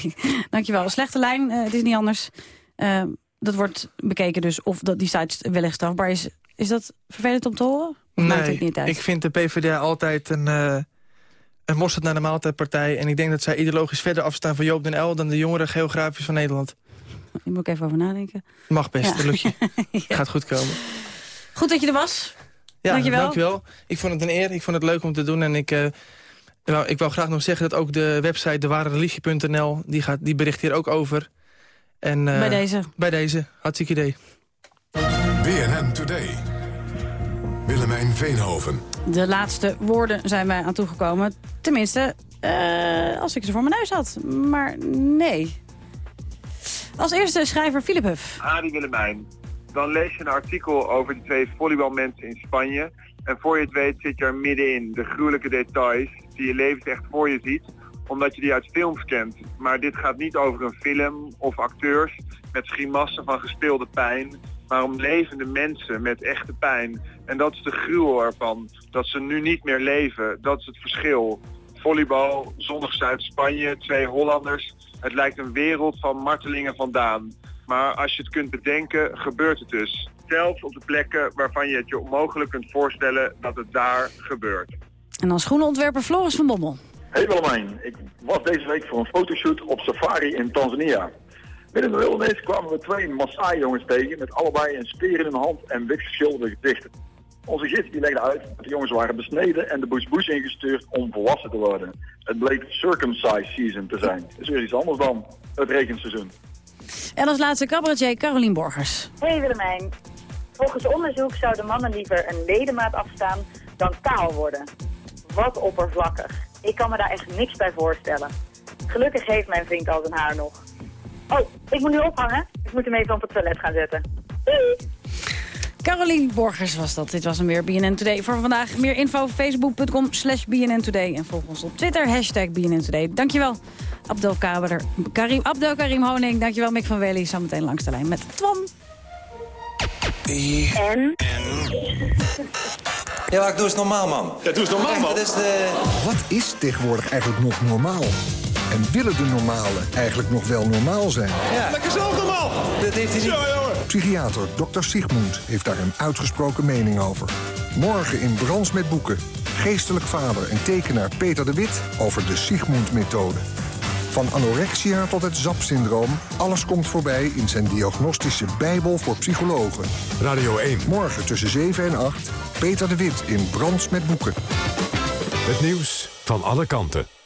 dankjewel. Slechte lijn, eh, het is niet anders. Eh, dat wordt bekeken dus of dat die site wellicht strafbaar is. Is dat vervelend om te horen? Of maakt het niet uit? ik vind de PvdA altijd een, eh een mosterd naar de maaltijdpartij. En ik denk dat zij ideologisch verder afstaan van Joop den L... dan de jongeren geografisch van Nederland. Hier moet ik even over nadenken. Mag best, Ja. lukt je. Gaat goed komen. Goed dat je er was. Ja, Dankjewel. dankjewel. Ik vond het een eer, ik vond het leuk om te doen. En ik, eh, wou, ik wou graag nog zeggen dat ook de website dewarereligie.nl... Die, gaat, die bericht hier ook over. En, eh, Bij deze. Bij deze, hartstikke idee. BNN Today. Willemijn Veenhoven. De laatste woorden zijn wij aan toegekomen. Tenminste, eh, als ik ze voor mijn neus had. Maar nee. Als eerste schrijver Philip Huff. Adi Willemijn. Dan lees je een artikel over die twee volleybalmensen in Spanje. En voor je het weet zit je er middenin. De gruwelijke details die je levens echt voor je ziet. Omdat je die uit films kent. Maar dit gaat niet over een film of acteurs met grimassen van gespeelde pijn. Maar om levende mensen met echte pijn. En dat is de gruwel ervan. Dat ze nu niet meer leven. Dat is het verschil. Volleybal, zonnig Zuid-Spanje, twee Hollanders. Het lijkt een wereld van martelingen vandaan. Maar als je het kunt bedenken, gebeurt het dus. Zelfs op de plekken waarvan je het je onmogelijk kunt voorstellen dat het daar gebeurt. En dan schoenenontwerper Floris van Bommel. Hey Willemijn, ik was deze week voor een fotoshoot op safari in Tanzania. Midden in de wildernis kwamen we twee Maasai-jongens tegen met allebei een speer in hun hand en wit geschilderde gezichten. Onze gids die legde uit dat de jongens waren besneden en de bush ingestuurd om volwassen te worden. Het bleek circumcise season te zijn. Dat is weer iets anders dan het regenseizoen. En als laatste cabaretier Carolien Borgers. Hey Willemijn. Volgens onderzoek zouden mannen liever een ledemaat afstaan dan kaal worden. Wat oppervlakkig. Ik kan me daar echt niks bij voorstellen. Gelukkig heeft mijn vriend al zijn haar nog. Oh, ik moet nu ophangen. Ik moet hem even op het toilet gaan zetten. Doei! Carolien Borgers was dat. Dit was hem weer, BNN Today. Voor vandaag meer info facebook.com slash BNN Today. En volg ons op Twitter, hashtag BNN Today. Dankjewel, Abdel Karim, Abdel Karim Honing. Dankjewel, Mick van Wely. Zometeen langs de lijn met Twan. En? Ja, ik doe eens normaal, man. Ja, doe eens normaal, man. Dat is de... Wat is tegenwoordig eigenlijk nog normaal? En willen de normalen eigenlijk nog wel normaal zijn? Ja. Lekker zelf normaal. Dat heeft hij niet... Ja, jongen. Psychiater Dr. Sigmund heeft daar een uitgesproken mening over. Morgen in Brans met Boeken. Geestelijk vader en tekenaar Peter de Wit over de Sigmund-methode. Van anorexia tot het ZAP-syndroom, alles komt voorbij in zijn diagnostische bijbel voor psychologen. Radio 1. Morgen tussen 7 en 8, Peter de Wit in Brands met Boeken. Het nieuws van alle kanten.